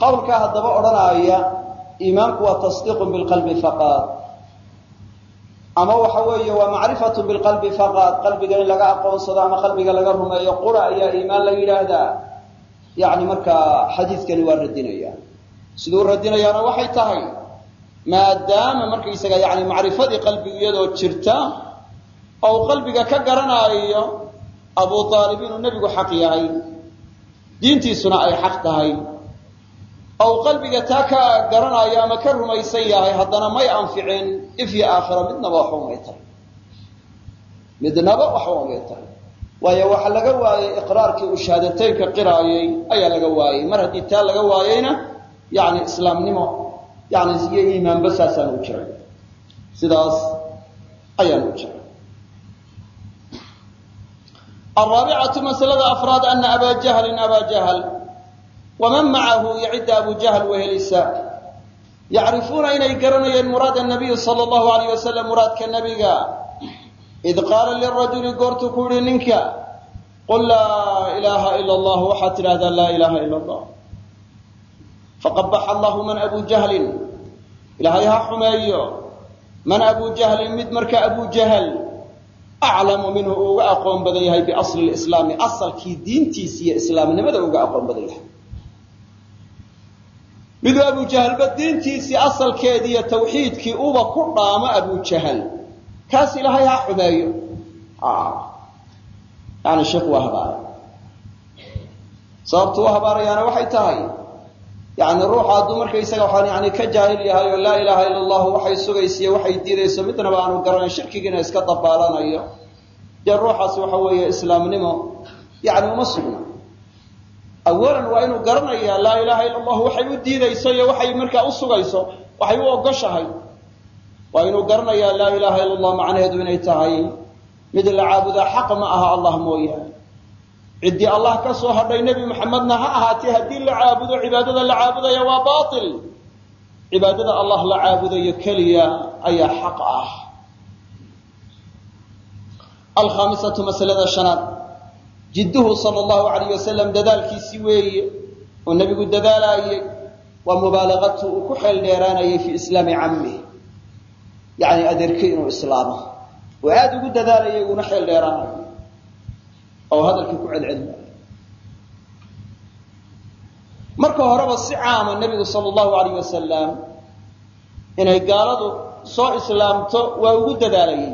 qowlka haddaba odhanaya iimaanku waa tasdiiqun bilqalbi faqad ama waxa weeye waa macrifatu bilqalbi faqad qalbiga in laga aqoonsado ama qalbiga laga rumeeyo qura ayaa iimaan la yidhaahdaa. Yani markaa xadiidkani waa radinaya. Siduu radinayaana waxay tahay maadaama markaysaga yani macrifadii qalbigu iyadoo jirta oo qalbiga ka garanaayo abu aalib inuu nebigu xaq yahay diintiisuna ay xaq tahay. Ou qalbiga taa ka garanayo ama ka rumaysan yahay haddana may anficin if iyo aakhira midnaba waxba umay tahay. Midnaba waxba umay tahay. Waayo waxa laga waayey iqraarkii uu shahaadateynka qiraayey ayaa laga waayey mar haddii taa laga waayeyna yani islaamnimo yani iyo iimaanba saasaan u jiray. Sidaas ayaan u jiray araabicatu masalada afraad ana abaa jahlin abaa jahl waman macahu iyo cidda abu jahl wehelisa yacrifuuna inay garanayeen muraada nabiyi sala allahu alayh wasalam muraadka nebiga id qaala lirajuli goortuu ku yihi ninka qul laa ilaaha ila allah waxaad tidhahdaa laa ilaaha ila allah faqabaxa allahu man abu jahlin ilaahay ha xumeeyo man abu jahlin mid marka abu jahl aclamu minhu uu uga aqoon badan yahay biasli lislaami asalkii diintiisa iyo islaamnimada uga aqoon badan yahay miduu abu jahlba diintiisii asalkeedii iyo tawxiidkii uba ku dhaamo abu jahl kaas ilaahay ha xumeeyo yani sheikhu waa sababtu u waxay tahay yani ruuxa hadduu markaysaga yani ka jaahil yahay oo laa ilaaha ila allahu waxay sugaysiiyo waxay diidayso midnaba aanu garanayn shirkigiina iska dabaalanayo dee ruuxaasi waxa weeye islaamnimo yani uma sugna. Awalan waa inuu garanayaa laa ilaaha ila allahu waxay u diidayso iyo waxay markaa u sugayso waxay u ogoshahay. Waa inuu garanayaa laa ilaaha ila allah macnaheedu inay tahay mid la caabudaa xaq ma aha allah mooyaane ciddii allah ka soo hadhay nebi maxamedna ha ahaatee haddii la caabudo cibaadada la caabudaya waa baatil. Cibaadada allah la caabudayo keliya ayaa xaq ah. Alkhaamisatu masalada shanaad. Jidduhu sala allahu alayh wasalam dadaalkiisii weeye oo nebigu dadaalaayey waa mubaalagatu uu ku xeel dheeraanayay fii islaami cammih yani adeerkii inuu islaamo. Oo aada ugu dadaalayay uuna xeel dheeraanayo oo hadalkii ku celcelinayo marka horeba si caama nebigu sala allahu alayh wasalam inay gaaladu soo islaamto waa ugu dadaalayay.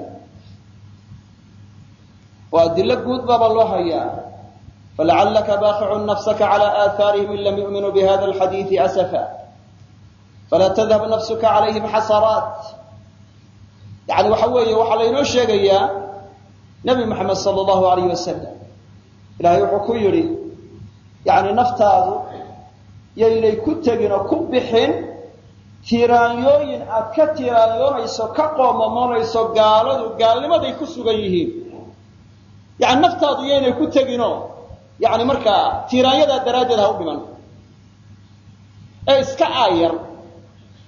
Oo adilo guud baaba loo hayaa. Falacallaka baaqicun nafsaka cala aahaarihim in lam yu'minuu bihada alxadiidi asafa. Falaa tadhab nafsuka calayhim xasaraat. Yani waxa weeye waxaa laynoo sheegayaa nebi moxamed sala allahu alayh wasalam ilaahay wuxuu ku yidhi yani naftaadu yaynay ku tegin oo ku bixin tiiraanyooyin aad ka tiiraanyoonayso ka qoomamoonayso gaaladu gaalnimaday ku sugan yihiin. Yani naftaadu yaynay ku teginoo yani markaa tiiraanyadaa daraaddeed ha u dhiman. Ee iska aayar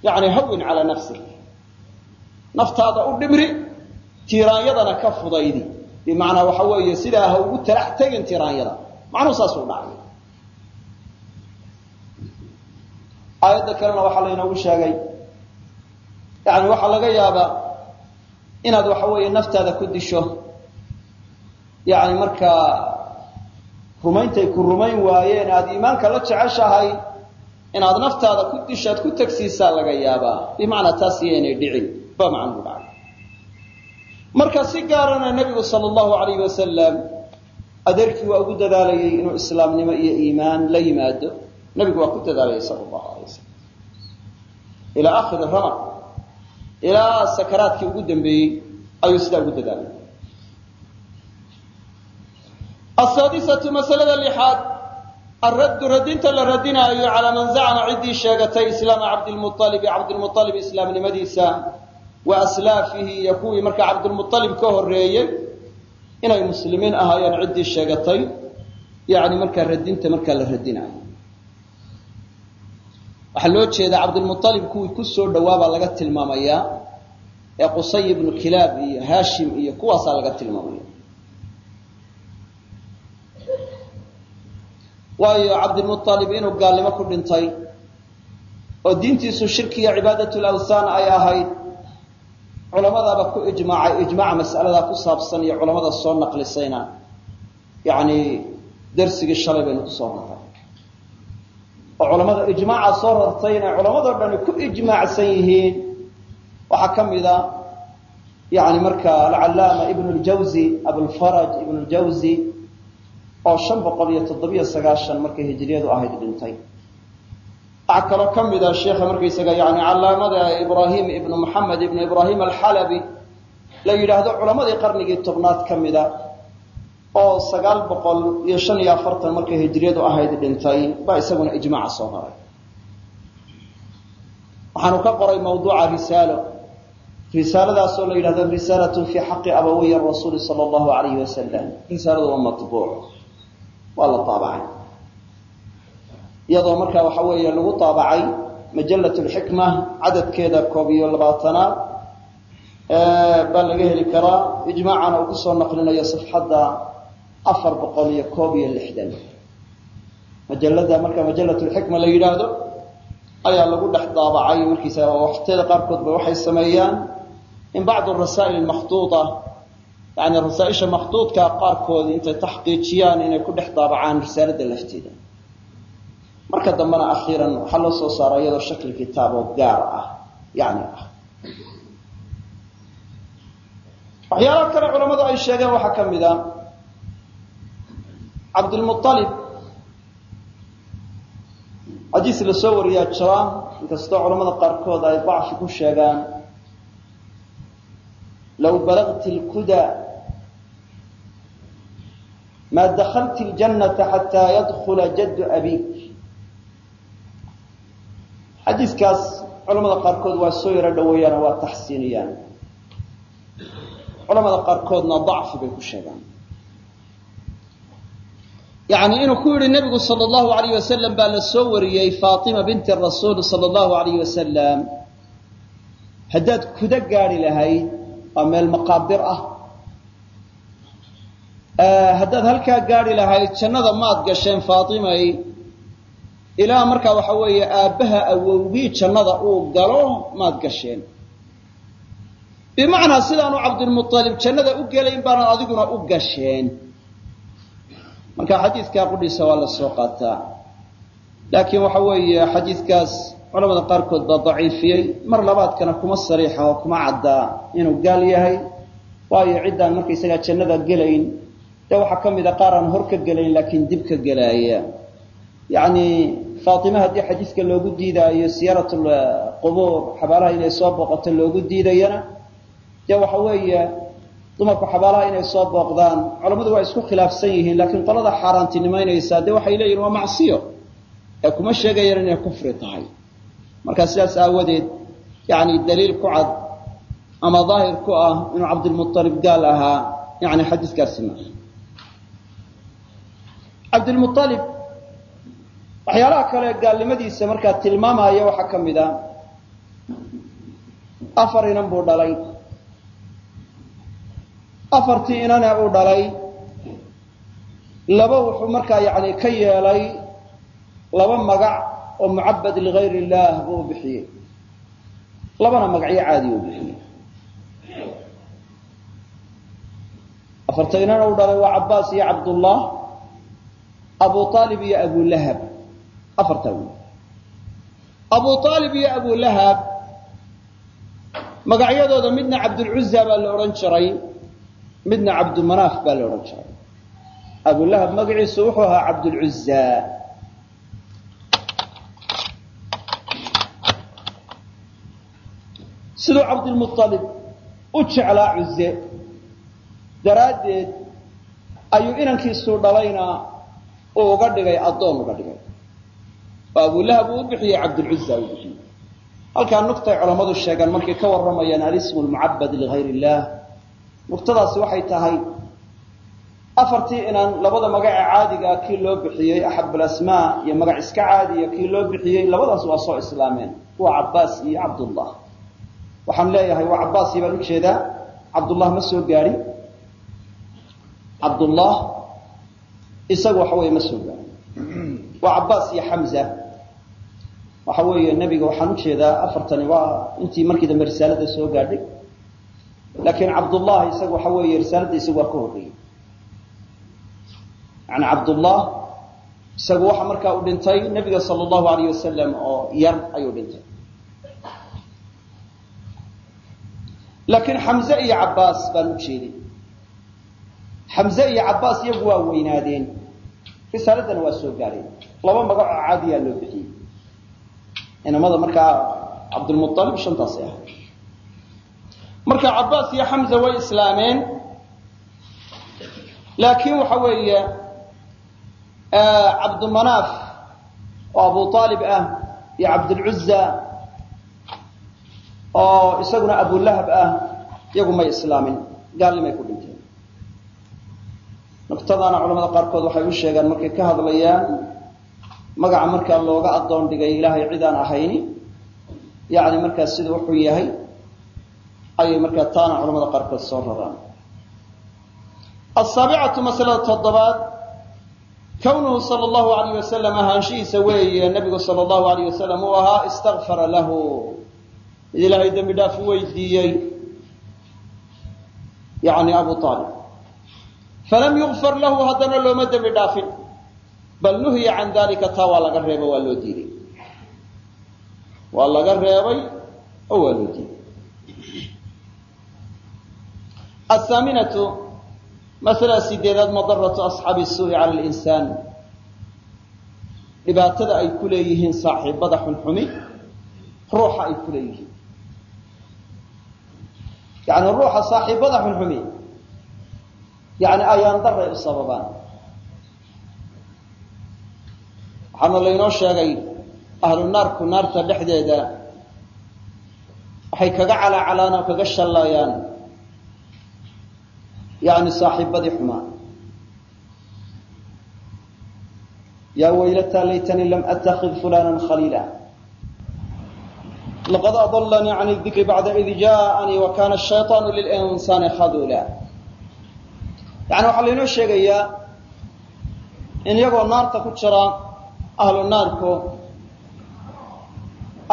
yani hawin calaa nafsik. Naftaada u dhimri tiiraanyadana ka fudaydi bimacnaa waxa weeye sidaa ha ugu talax tegin tiiraanyada macnuhu saasuu dhacay. Aayadda kalena waxaa laynoogu sheegay. Yani waxaa laga yaabaa inaad waxa weeye naftaada ku disho. Yani markaa rumayntay ku rumayn waayeen aada iimaanka la jeceshahay inaad naftaada ku dishaad ku tegsiisaa laga yaabaa. Bimacnaa taas iyaynay dhicin. Ba macnuhu dhacay marka si gaarana nebigu sala allahu alayh wasalam adeerkii waa ugu dadaalayay inuu islaamnimo iyo iimaan la yimaado nebigu waa ku dadaalayay sala allahu alay wasalam ilaa akhiri ramar ilaa sakaraadkii ugu dambeeyey ayuu sidaa ugu dadaalay. Asaadisatu masalada lixaad alraddu radinta la radinaayo calaa man zacama ciddii sheegatay islaama cabdilmualibi cabdilmualib islaamnimadiisa wa aslaafihi iyo kuwii markaa cabdilmualib ka horeeyey inay muslimiin ahaayeen ciddii sheegatay yani markaa radinta markaa la radinaayo waxaa loo jeedaa cabdilmualib kuwii ku soo dhawaabaa laga tilmaamayaa ee qusay ibnu kilaab iyo haashim iyo kuwaasaa laga tilmaamaya waayo cabdilmualib inuu gaalnimo ku dhintay oo diintiisu shirkiya cibaadatul awsaan ay ahayd culamadaaba ku ijmaacay ijmaaca mas'aladaa ku saabsan iyo culamada soo naqlisayna yani darsigii shalay baynu ku soo rartay oo culamada ijmaaca soo rartay inay culamadoo dhani ku ijmaacsan yihiin. Waxaa ka mida yani marka alcallaama ibn ljawzi abulfaraj ibn ljawzi oo shan boqol iyo toddobiyo sagaashan markay hijriyadu ahayd dhintay waxaa kaloo ka mida sheikha markaysaga yani calaamada ibraahim ibnu moxamed ibnu ibraahim alxalabi la yidhaahdo culammadii qarnigii tobnaad ka mida oo sagaal boqol iyo shan iyo afartan markay hijriyadu ahayd dhintay baa isaguna ijmaaca soo maray. Waxaanu ka qoray mawduuca risaalo. Risaaladaasoo la yidhahdo risaalatu fi xaqi abawiy rasuuli sala allahu alayhi wasalam risaaladu waa matbuuc. Waa la taabacay iyadoo markaa waxa weeye lagu taabacay majallat lxikma cadadkeeda koob iyo labaatanaad baa laga heli karaa. Ijmaacana uu ku soo naqlinayo safxadda afar boqol iyo koob iyo lixdan. Majalada marka majallat lxikma la yidhaahdo ayaa lagu dhex daabacay markiisa waqtiyada qaarkoodba waxay sameeyaan. In bacdu rasaa'il makhduuda yani rasaaisha makhduudka qaarkood intay taxqiijiyaan inay ku dhex daabacaan risaalada lafteeda marka dambena akhiiran waxaa loo soo saara iyadoo shakli kitaab oo gaar ah yani ah. Waxyaalaha kale culammadu ay sheegeen waxaa ka mid a cabdilmualib xadiis la soo wariyaa jira inkastoo culamada qaarkood ay dacfi ku sheegaan. Low balagti lkuda maa dakalti ljannata xataa yadkula jaddu abik xadiiskaas culamada qaarkood waa soo yaro dhaweeyaan waa taxsiiniyaan. Culamada qaarkoodna dacfi bay ku sheegaan. Yani inuu ku yihi nebigu sal allahu alayh wasalam baa la soo wariyey faatima binti rasuul sala allahu alayh wasalam haddaad kuda gaadhi lahayd waa meel maqaabir ah. Haddaad halkaa gaadhi lahayd jannada maad gasheen faatimay ilaa markaa waxa weeye aabbaha awowgii jannada uu galo maad gasheen. Bimacnaa sidaanu cabdilmualib jannada u gelayn baanad adiguna u gasheen. Marka xadiidkaa qudhiisa waa la soo qaataa. Laakiin waxa weeye xadiidkaas culamada qaarkood baa daciifiyey. Mar labaadkana kuma sariixa oo kuma caddaa inuu gaal yahay. Waayo ciddaan markaysagaa jannada gelayn dee waxaa ka mida qaar aan hor ka gelayn laakiin dib ka gelaaya yacni faatima haddii xadiidka loogu diidaayo siyaarat lqubuur xabaalaha inay soo booqato loogu diidayana dee waxa weeye dumarku xabaalaha inay soo booqdaan culammadu waa isku khilaafsan yihiin laakiin qolada xaaraantinimaynaysaa dee waxay leeyihiin waa macsiyo. Ee kuma sheegayaan inay kufri tahay. Marka sidaas aawadeed yani daliil ku cad ama daahir ku ah inuu cabdilmualib gaal ahaa yani xadiiskaasi maaha waxyaalaha kale gaalnimadiisa markaa tilmaamaya waxaa ka mid a. Afar inan buu dhalay. Afartii inane uu dhalay. Laba wuxuu markaa yani ka yeelay laba magac oo mucabad ligayr illaah buu u bixiyey. Labana magacyo caadi u bixiyey. Afarta inane uu dhalay waa cabbaas iyo cabdullah abu aalib iyo abulahab afartaa wey abu aalib iyo abulahab magacyadooda midna cabdulcuza baa la odhan jiray midna cabdumanaaf baa la odhan jiray. Abulahab magaciisu wuxuu ahaa cabdulcuza siduu cabdilmualib u jeclaa cuze daraaddeed ayuu inankiisuu dhalayna uu uga dhigay addoon uga dhigay oo abulahab uu bixiyey cabdulcuza u bixiyey halkaa nuktay culammadu sheegaan markay ka warramayaan alismu lmucabad ligayr illaah nuktadaasi waxay tahay afartii inaan labada magaca caadigaa kii loo bixiyey axab alasmaa iyo magac iska caadiya kii loo bixiyey labadaas waa soo islaameen. Kuwa cabbaas iyo cabdullah. Waxaan leeyahay waa cabbaasi baan u jeedaa cabdullah ma soo gaadhin cabdullah isagu waxa weeye ma soo gaadhin waa cabbaas iyo xamza waxa weeye nebiga waxaan u jeedaa afartani waa intii markii dambe risaalada soo gaadhay. Laakiin cabdullah isagu waxa weeye risaaladda isagu waa ka horreeyey yani cabdullah isagu waxa markaa u dhintay nebiga sala allahu alayh wasalam oo yar ayuu dhintay. Laakiin xamze iyo cabbaas baan u jeeday xamze iyo cabbaas iyagu waa weynaadeen. Risaaladana waa soo gaadhay laba magac oo caadiyaa loo bixiyey inamada markaa cabdulmualib shantaasay ahay marka cabbaas iyo xamza way islaameen laakiin waxa weeye cabdumanaaf oo abu aalib ah iyo cabdulcuza oo isaguna abulahab ah iyagu may islaamin gaalnimay ku dhinteen. Nuqtadaana culamada qaarkood waxay u sheegaan markay ka hadlayaan magaca markaa looga addoon dhigay ilaahay cidaan ahayni yani markaa sida wuxuu yahay ayay markaa taana culamada qaarkood soo raraan. Asaabicatu masalada toddobaad kownuhu sal allahu alayh wasalam ahaanshihiisa weeye nabigu sal allahu alayh wasalam uu ahaa istakfara lahu. Mid ilaahay dembi dhaaf u weydiiyey. Yani abu aalib falam yugfar lahu haddana looma dembi dhaafin bal nuhiya can dalika taa waa laga reebo waa loo diiday waa laga reebay oo waa loo diiday athaaminatu masalada sideedaad madaratu asxaabi suui cala linsaan dhibaatada ay ku leeyihiin saaxiibada xunxumi ruuxa ay ku leeyihiin. Yani ruuxa saaxiibada xunxumi yani ayaan daray u sababaan waxaana laynoo sheegay ahlu naarku naarta dhexdeeda waxay kaga calaacalaan oo kaga shallayaan yani saaxiibadii xumaa. Yaa waylataa laytanii lam atakid fulana khaliila. Laqad adalanii can dikri bacda id jaaanii wa kana shayطaanu lilinsaani khadula yani waxaa laynoo sheegayaa in iyagoo naarta ku jira ahlu naarku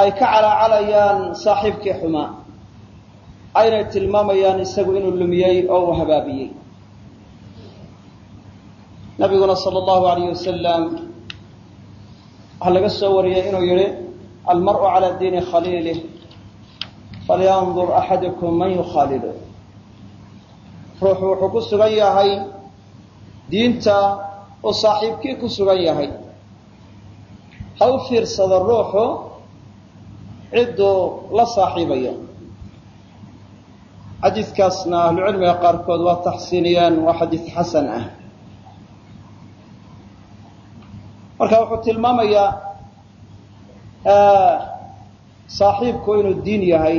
ay ka calaacalayaan saaxiibkii xumaa aynay tilmaamayaan isagu inuu lumiyey oo uu habaabiyey. Nabiguna sal allahu alayh wasalam waxaa laga soo wariyey inuu yihi almar'u cala diini khaliilih falyandur axadukum man yukhaalilu ruuxu wuxuu ku sugan yahay diinta uu saaxiibkii ku sugan yahay ha u fiirsado ruuxu cidduu la saaxiibayo xadiidkaasna ahlucilmiga qaarkood waa taxsiiniyeen waa xadiid xasan ah. Marka wuxuu tilmaamayaa saaxiibku inuu diin yahay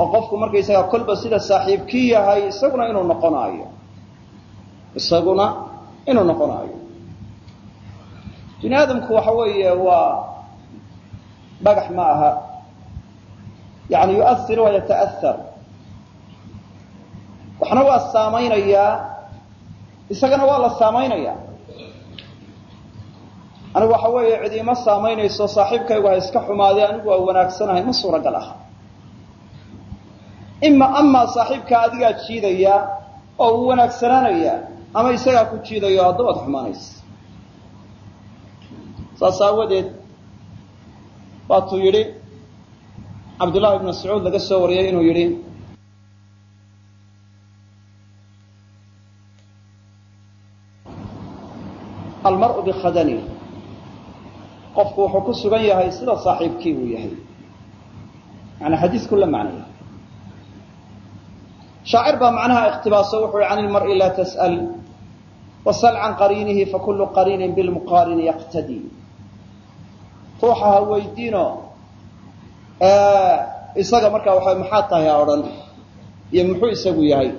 oo qofku markaysaga kolba sida saaxiibkii yahay isaguna inuu noqonaayo. Isaguna inuu noqonaayo bini aadamku waxa weeye waa dhagax ma aha. Yani yu'ahir wa waxna waa saamaynayaa isagana waa la saamaynaya. Anigu waxa weeye cid ima saamaynayso saaxiibkaygu ha iska xumaadee anigu waa wanaagsanahay ma suuragal aha. Ima amaa saaxiibkaa adigaa jiidaya oo uu wanaagsanaanaya ama isagaa ku jiidayo hadda xumaanaysa saas aawadeed waatuu yidhi cabdullahi ibn mascuud laga soo wariyey inuu yidhi almar'u bikadani qofku wuxuu ku sugan yahay sida saaxiibkii uu yahay. Yani xadiisku la macnaya shaacir baa macnaha ikhtibaaso wuxu uhi can ilmar'i laa tas'al wasal can qariinihi fakulu qariinin bilmuqaarini yaqtadi ruuxa ha weydiino isaga markaa waa maxaa tahay ha odhan? Iyo muxuu isagu yahay?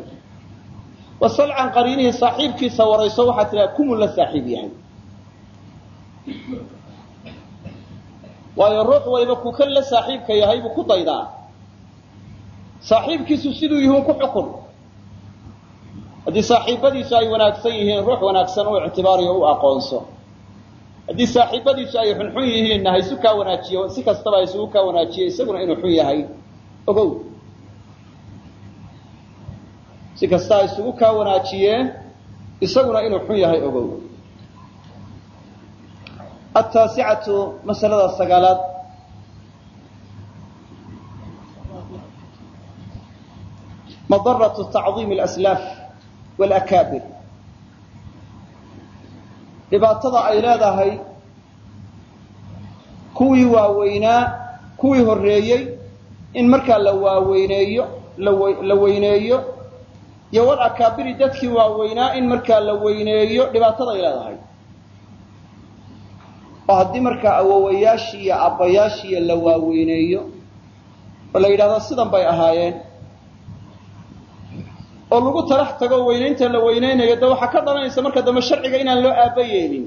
Wasal can qariinihi saaxiibkiisa warayso waxaa tidhaha kumuu la saaxiib yahay? Waayo ruux waliba kuu kan la saaxiibka yahay buu ku daydaa. Saaxiibkiisu siduu yihiin ku xukun. Haddii saaxiibadiisu ay wanaagsan yihiin ruux wanaagsan u ictibaariyo u aqoonso haddii saaxiibadiisu ay xunxun yihiinna ha isu kaa wanaajiyo si kastaba ha kaa wanaajiyo isaguna inuu xun yahay. Ogow. Si kasta isugu kaa wanaajiyee isaguna inuu xun yahay ogow. Ataasicatu masalada sagaalaad. Madaratu tacdiimi alaslaaf walakaabir dhibaatada ay leedahay kuwii waaweynaa kuwii horreeyey in markaa la waaweyneeyo la weyneeyo iyo wal akaabiri dadkii waaweynaa in markaa la weyneeyo dhibaatada ay leedahay. Oo haddii markaa awowayaashii iyo abbayaashiiyo la waaweyneeyo oo la yidhahdo sidan bay ahaayeen oo lagu talax tago weynaynta la weynaynayo de waxaa ka dhalanaysa marka dambe sharciga inaan loo aaba yeelin.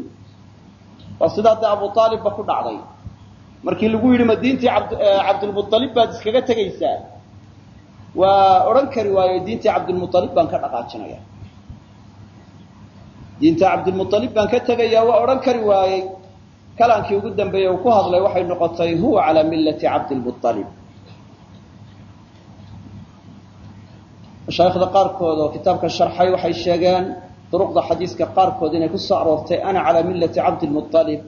Waa sidaa dee abu aalibba ku dhacday. Markii lagu yidhi ma diintii cabdulmualib baad iskaga tegaysaa. Waa odhan kari waayo diintii cabdulmualib baan ka dhaqaajinaya. Diinta cabdulmualib baan ka tegayaa waa odhan kari waayey kalaankii ugu dambeeyey uu ku hadlay waxay noqotay huwa calaa millati cabdilmualib mashaayikhda qaarkood oo kitaabka sharxay waxay sheegeen duruqda xadiiska qaarkood inay ku soo aroortay ana calaa millati cabdilmualib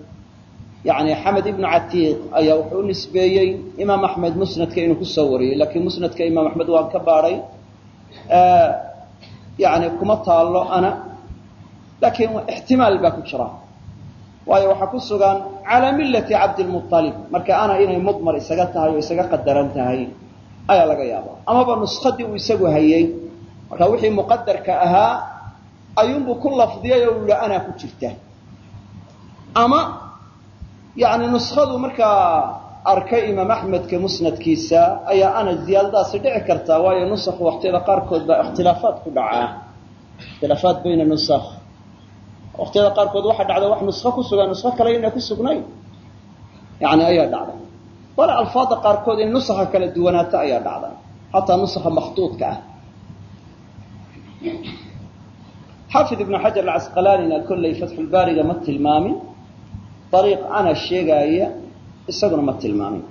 yani xamed ibnu catiiq ayaa wuxuu nisbeeyey imaam axmed musnadka inuu ku soo wariyey lakiin musnadka imaam axmed waan ka baadhay yani kuma taallo ana laakiin ixtimaal baa ku jira. Waayo waxaa ku sugan calaa millati cabdilmualib marka ana inay mudmar isaga tahay oo isaga qadaran tahay ayaa laga yaaba amaba nuskadii uu isagu hayey marka wixii muqadarka ahaa ayuunbuu ku lafdiyay oo u yihi anaa ku jirta. Ama yani nuskadu markaa arkay imaam axmedka musnadkiisa ayaa ana ziyaadadaasi dhici kartaa waayo nusakhu waqtiyada qaarkood baa ikhtilaafaat ku dhacaa. Ikhtilaafaat bayna nusakh. Waqtiyada qaarkood waxaa dhacda wax nusko ku sugan nusko kale ina ku sugnayn. Yani ayaa dhacday wala alfaada qaarkood in nusakha kala duwanaato ayaa dhacday xataa nusakha makhtuudka ah. Xaafid ibnu xajar alcasqalaanina kollay fatxulbaariga ma tilmaamin ariiq ana sheegaaya isaguna ma tilmaamin.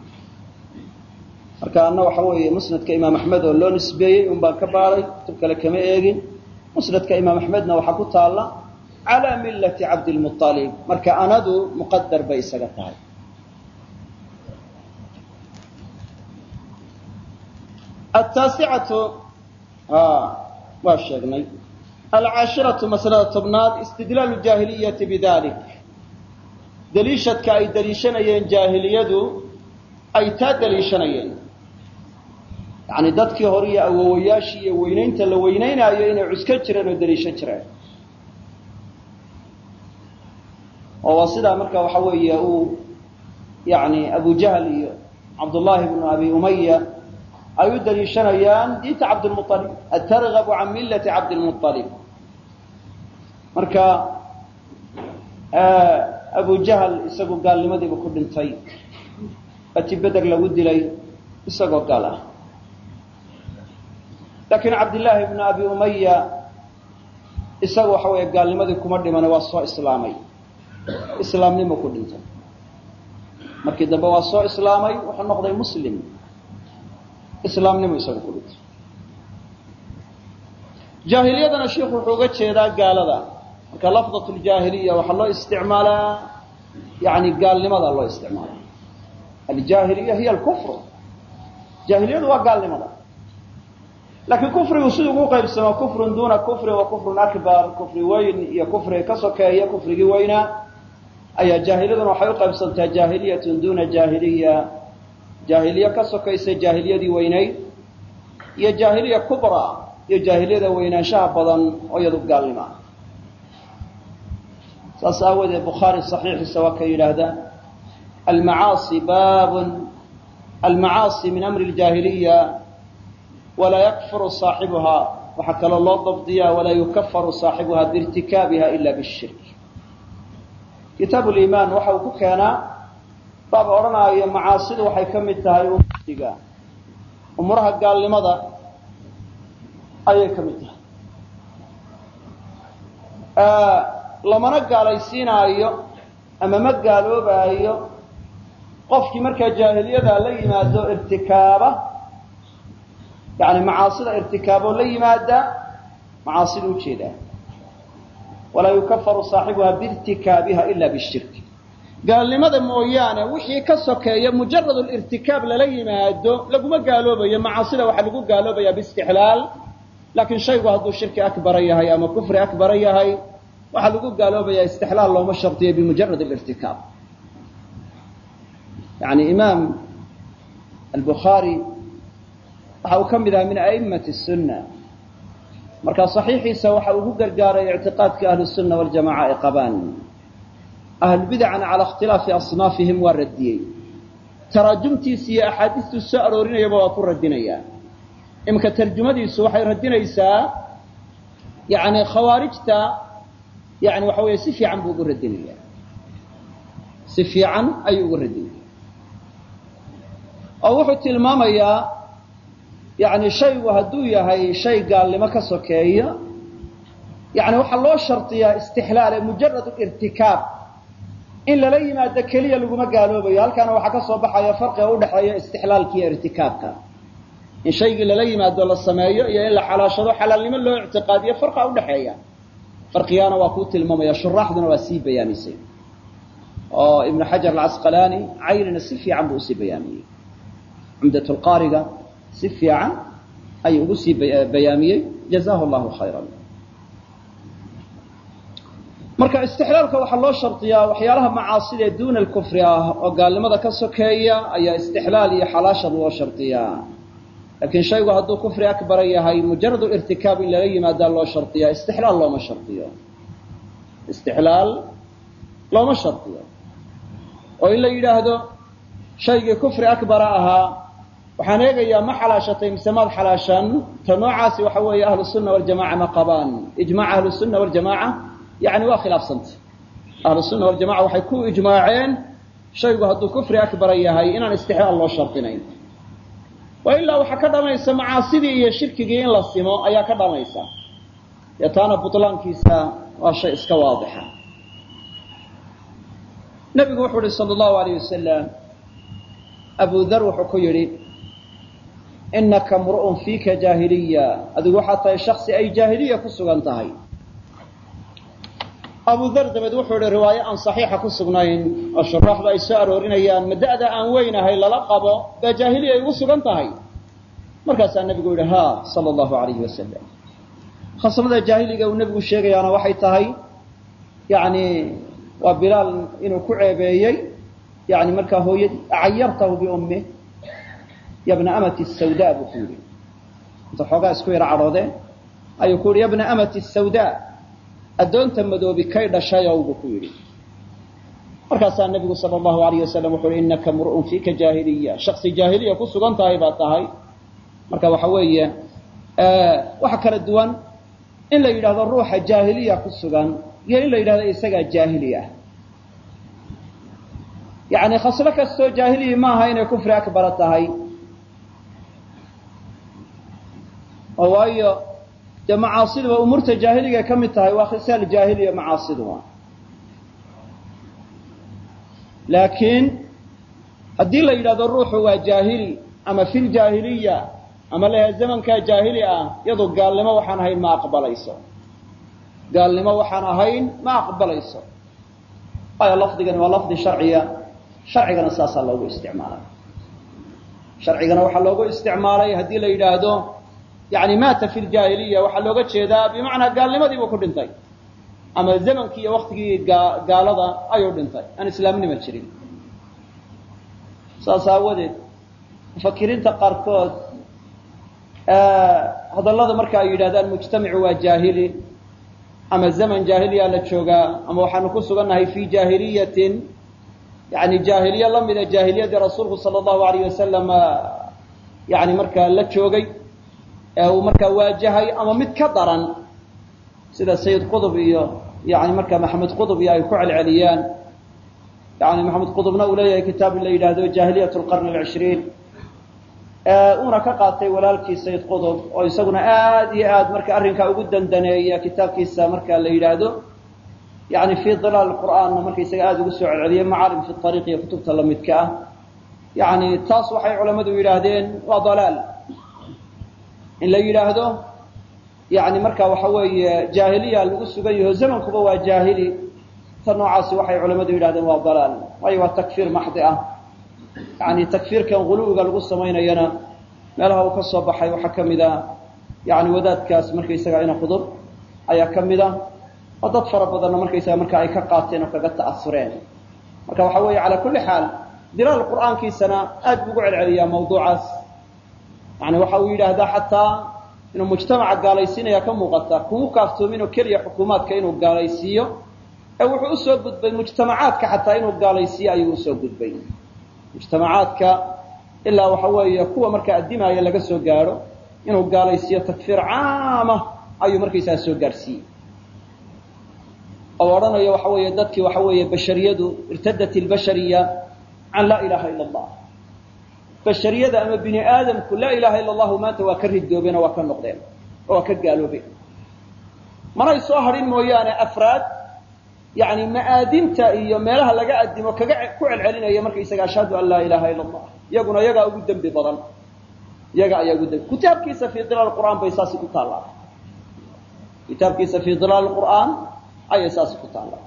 Marka anna waxa weeye musnadka imaam axmed oo loo nisbeeyey un ka baadhay kutub kale kama eegin. Musnadka imaam axmedna waxaa ku taalla calaa millati cabdilmualib marka anadu muqadar bay isaga tahay ataasicatu waa sheegnay. Alcaashiratu masalada tobnaad istidlaalu jaahiliyati bidalik daliishadka ay daliishanayeen jaahiliyadu ay taa daliishanayeen yani dadkii hore iyo awowayaashii iyo weynaynta la weynaynaayo inay cuska jireen oo daliishan jireen. Oo waa sidaa marka waxa weeye uu yani abu jahl iyo cabdullaahi bnu abi umaya ay u daliishanayaan diinta cabdilmualib atargabu can millati cabdilmualib marka abu jahl isagu gaalnimadiiba ku dhintay ati beder lagu dilay isagoo gaal ah. Laakiin cabdillaahi bnu abi umaya isagu waxa weeye gaalnimadii kuma dhimane waa soo islaamay. Islaamnimo ku dhintay. Markii dambe waa soo islaamay wuxuu noqday muslim islaamnimo isaga ku jaahiliyadana sheikhu wuxuu uga jeedaa gaalada. Marka lafdat ljaahiliya waxaa loo isticmaalaa yani gaalnimada loo isticmaala. Aljaahiliya hiya alkufru. Jaahiliyadu waa gaalnimada. Laakiin kufrigu siduu ugu qaybsamo kufrun duuna kufrin wa kufrun akbar kufri weyn iyo kufriga ka sokeeya kufrigii weynaa ayaa jaahiliyaduna waxay u qaybsantaa jaahiliyatun duuna jaahiliya jaahiliye ka sokaysa jaahiliyadii weynayd iyo jaahiliya kubra iyo jaahiliyada weynaanshaha badan oo iyadu gaalnimo saas aawadeed bukhaari saxiixiisa waa ka yidhaahdaa almacaasi baabun almacaasi min amri ljaahiliya walaa yakfuru saaxibuhaa waxaa kaloo loo dabdiyaa walaa yukafaru saaxibuhaa biirtikaabiha ila bishirk kitaabu waxa uu ku keenaa baab odhanaayo macaasidu waxay ka mid tahay umriga umuraha gaalnimada ayay ka mid tahay. Lamana gaalaysiinaayo ama ma gaaloobaayo qofkii markaa jaahiliyada la yimaado irtikaaba yani macaasida irtikaaboo la yimaada macaasida u jeedaa walaa yukafaru saaxibuha biirtikaabiha ila bishirk gaalnimada mooyaane wixii ka sokeeya mujarad lirtikaab lala yimaado laguma gaaloobayo macaasida waxaa lagu gaaloobaya biistixlaal. Laakiin shaygu hadduu shirki akbara yahay ama kufri akbara yahay waxaa lagu gaaloobayaa istixlaal looma shardiyo bimujarad alirtikaab. Yani imaam albukhaari waxa uu ka mid ahaa min a'immati sunna markaa saxiixiisa waxa uu ku gargaaray ictiqaadka ahlusunna waljamaca ay qabaan ahlubidacana cala ikhtilaafi asnaafihim waa radiyey taraajumtiisa iyo axaadiistuu soo aroorinayaba waa ku radinayaa iminka tarjumadiisu waxay radinaysaa yani khawaarijta yani waxa weeye si fiican buu ugu radinayaa si fiican ayuu ugu radinaya oo wuxuu tilmaamayaa yani shaygu hadduu yahay shay gaalnimo ka sokeeya yani waxaa loo shardiyaa istixlaale mujarad irtikaab in lala yimaado keliya laguma gaaloobayo. Halkaana waxaa ka soo baxaya farqiga udhexeeya istixlaalka iyo irtikaabka. In shaygii lala yimaado la sameeyo iyo in la xalaashado xalaalnimo loo ictiqaadiyo farqa udhexeeya farqigaana waa kuu tilmaamaya shuraaxduna waa sii bayaamisay oo ibnu xajar alcasqalaani caynina si fiican buu u sii bayaamiyey cumdat lqaariga si fiican ayuu ugu sii bayaamiyey jazahu llahu khayra marka istixlaalka waxaa loo shardiyaa waxyaalaha macaasida ee duuna alkufri ah oo gaalnimada ka sokeeya ayaa istixlaal iyo xalaashad loo shardiyaa laakiin shaygu hadduu kufri akbara yahay mujarad irtikaab in lala yimaadaa loo shardiyaa istixlaal looma shardiyo istixlaal looma shardiyo oo in la yidhaahdo shaygii kufri akbara ahaa waxaan eegayaa ma xalaashatay mise maad xalaashan ta noocaasi waxa weeye ahlu sunna ma qabaan. Ijmaaca ahlu sunna yani waa khilaafsantay ahlu sunna waljamaca waxay ku ijmaaceen shaygu hadduu kufri akbara yahay inaan istixlaal loo shardinayn wa ilaa waxaa ka dhamaysa macaasidii iyo shirkigii in la simo ayaa ka dhamaysa dee taana butlaankiisa waa shay iska waadixa nabigu wuxuu yihi sala allahu alayh wasalam abu dar wuxuu ku yidhi inaka mru'un fiika jaahiliya adigu waxaad tahay shaksi ay jaahiliya ku sugan tahay abu dar dabeed wuxuu ihi riwaayo aan saxiixa ku sugnayn oo shuraaxdu ay soo aroorinayaan ma da'da aan weynahay lala qabo baa jaahiliya ay ugu sugan tahay. Markaasaa nebigu yihi ha sala allahu alayhi wasalam khasmada jaahiliga uu nebigu sheegayaana waxay tahay yani waa bilaal inuu ku ceebeeyey yani markaa hooyadii acayartahu biummih yabna amati sawda buu ku yidhi. Inta xoogaa isku yaro cadhoodeen ayuu ku yihi yabna amati sawda addoonta madoobi kay dhashayow buu ku yidhi. Markaasaa nebigu sala allahu alayh wasalam wuxuu yihi innaka mru'un fiika jaahiliya. Shaksi jaahiliya ku sugan tahay baa tahay. Marka waxa weeye waxa kala duwan in la yidhahdo ruuxa jaahiliya ku sugan iyo in la yidhahdo isagaa jaahili ah yani khaslo kastoo jaahiliyi maaha inay kufri akbara tahay. Oo waayo dee macaasiduba umuurta jaahiliga ka mid tahay waa khisaal jaahiliya macaasiduba laakiin haddii la yidhahdo ruuxu waa jaahili ama fi ama layaha zamankaa jaahili ah iyadu gaalnimo waxaan ahayn ma aqbalayso. Gaalnimo waxaan ahayn ma aqbalayso. Waayo lafdigani waa lafdi sharciya. Sharcigana saasaa loogu isticmaalay. Sharcigana waxaa loogu isticmaalay haddii la yidhaahdo yani maata fi ljaahiliya waxaa looga jeedaa bimacnaa gaalnimadii buu ku dhintay. Ama zamankii iyo waktigii gaalada ayuu dhintay aan islaamnima jirin. Saas aawadeed mufakiriinta qaarkood hadallada marka ay yidhahdaan mujtamicu waa jaahili ama zaman jaahiliya la joogaa ama waxaanu ku sugannahay fi jaahiliyatin yani jaahiliye la mida jaahiliyadii rasuulku sala allahu alayh wasalam yani markaa la joogay ee uu markaa waajahay ama mid ka daran sida sayid qudub iyo yani markaa maxamed qudub iyo ay ku celceliyaan. Yani maxamed qudubna uu leeyahay kitaab la yidhaahdo jaahiliyat lqarni alcishriin. Uuna ka qaatay walaalkii sayid qudub oo isaguna aad iyo aad marka arrinkaa ugu dandaneeya kitaabkiisa marka la yidhaahdo yani fi dilaal qur'aanna markaysaga aada ugu soo celceliyay macaalim fi ariiq iyo kutubta lamidka ah. Yani taas waxay culammadu yidhaahdeen waa dalaal in la yidhaahdo yani marka waxa weeye jaahiliya lagu sugan yaho zamankuba waa jaahili. Ta noocaasi waxay culammadu yidhahdeen waa dalaal. Waayo waa takfiir maxdi ah. Yani takfiirkan guluwiga lagu samaynayana meelaha uu ka soo baxay waxaa ka mid a yani wadaadkaas markaysaga ina qudur ayaa ka mid a oo dad fara badanna markaysaga marka ay ka qaateen oo kaga ta'asureen marka waxa weeye calaa kulli xaal dilaal qur'aankiisana aad buu ugu celceliyaa mawduucaas yani waxa uu yidhaahdaa xataa inuu mujtamaca gaalaysiinaya ka muuqata kugu kaaftoomin oo keliya xukuumaadka inuu gaalaysiiyo ee wuxuu u soo gudbay mujtamacaadka xataa inuu gaalaysiiyo ayuu u soo gudbay. Mujtamacaadka ilaa waxa weeye kuwa markaa addimaaya laga soo gaadho inuu gaalaysiiyo takfiir caama ayuu markaysaga soo gaadhsiiyey. Oo odhanayo waxa weeye dadkii waxa weeye bashariyadu irtadat ilbashariya can laa ilaha ila allah bashariyada ama bini aadamku laa ilaha ila allahu maanta waa ka ridoobeen oo waa ka noqdeen oo waa ka gaaloobeen. Manay soo hadhin mooyaane afraad yani ma'aadinta iyo meelaha laga adimo kaga ku celcelinaya markaysaga ashhadu an laa ilaha ila allah iyaguna iyagaa ugu dembi badan. Iyaga ayaa ugu dembi kitaabkiisa fii dilaal qur'aan bay saasi ku taallaa. Kitaabkiisa fii dilaal qur'aan ayay saasi ku taallaa.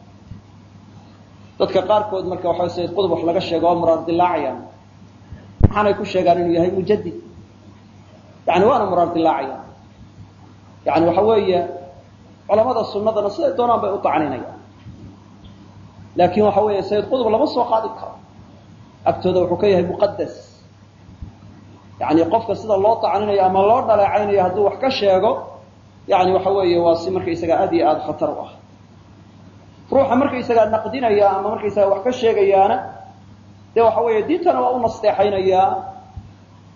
Dadka qaarkood marka waxa sayid qudub wax laga sheego oo muraar dilaacayaan maxaanay ku sheegaan inuu yahay mujadid yani waana muraar dilaacayaan yani waxa weeye culamada sunnadana siday doonaan bay u tacninayaan laakin waxa weeye sayid qudub lama soo qaadi karo. Agtooda wuxuu ka yahay muqadas yani qofka sida loo tacninayo ama loo dhaleecaynayo hadduu wax ka sheego yani waxa weeye waa si markaysaga aad iyo aada khatar u ah. Ruuxa markaysagaa naqdinaya ama markaysaga wax ka sheegayaana dee waxa weeye diintana waa u nasteexaynayaa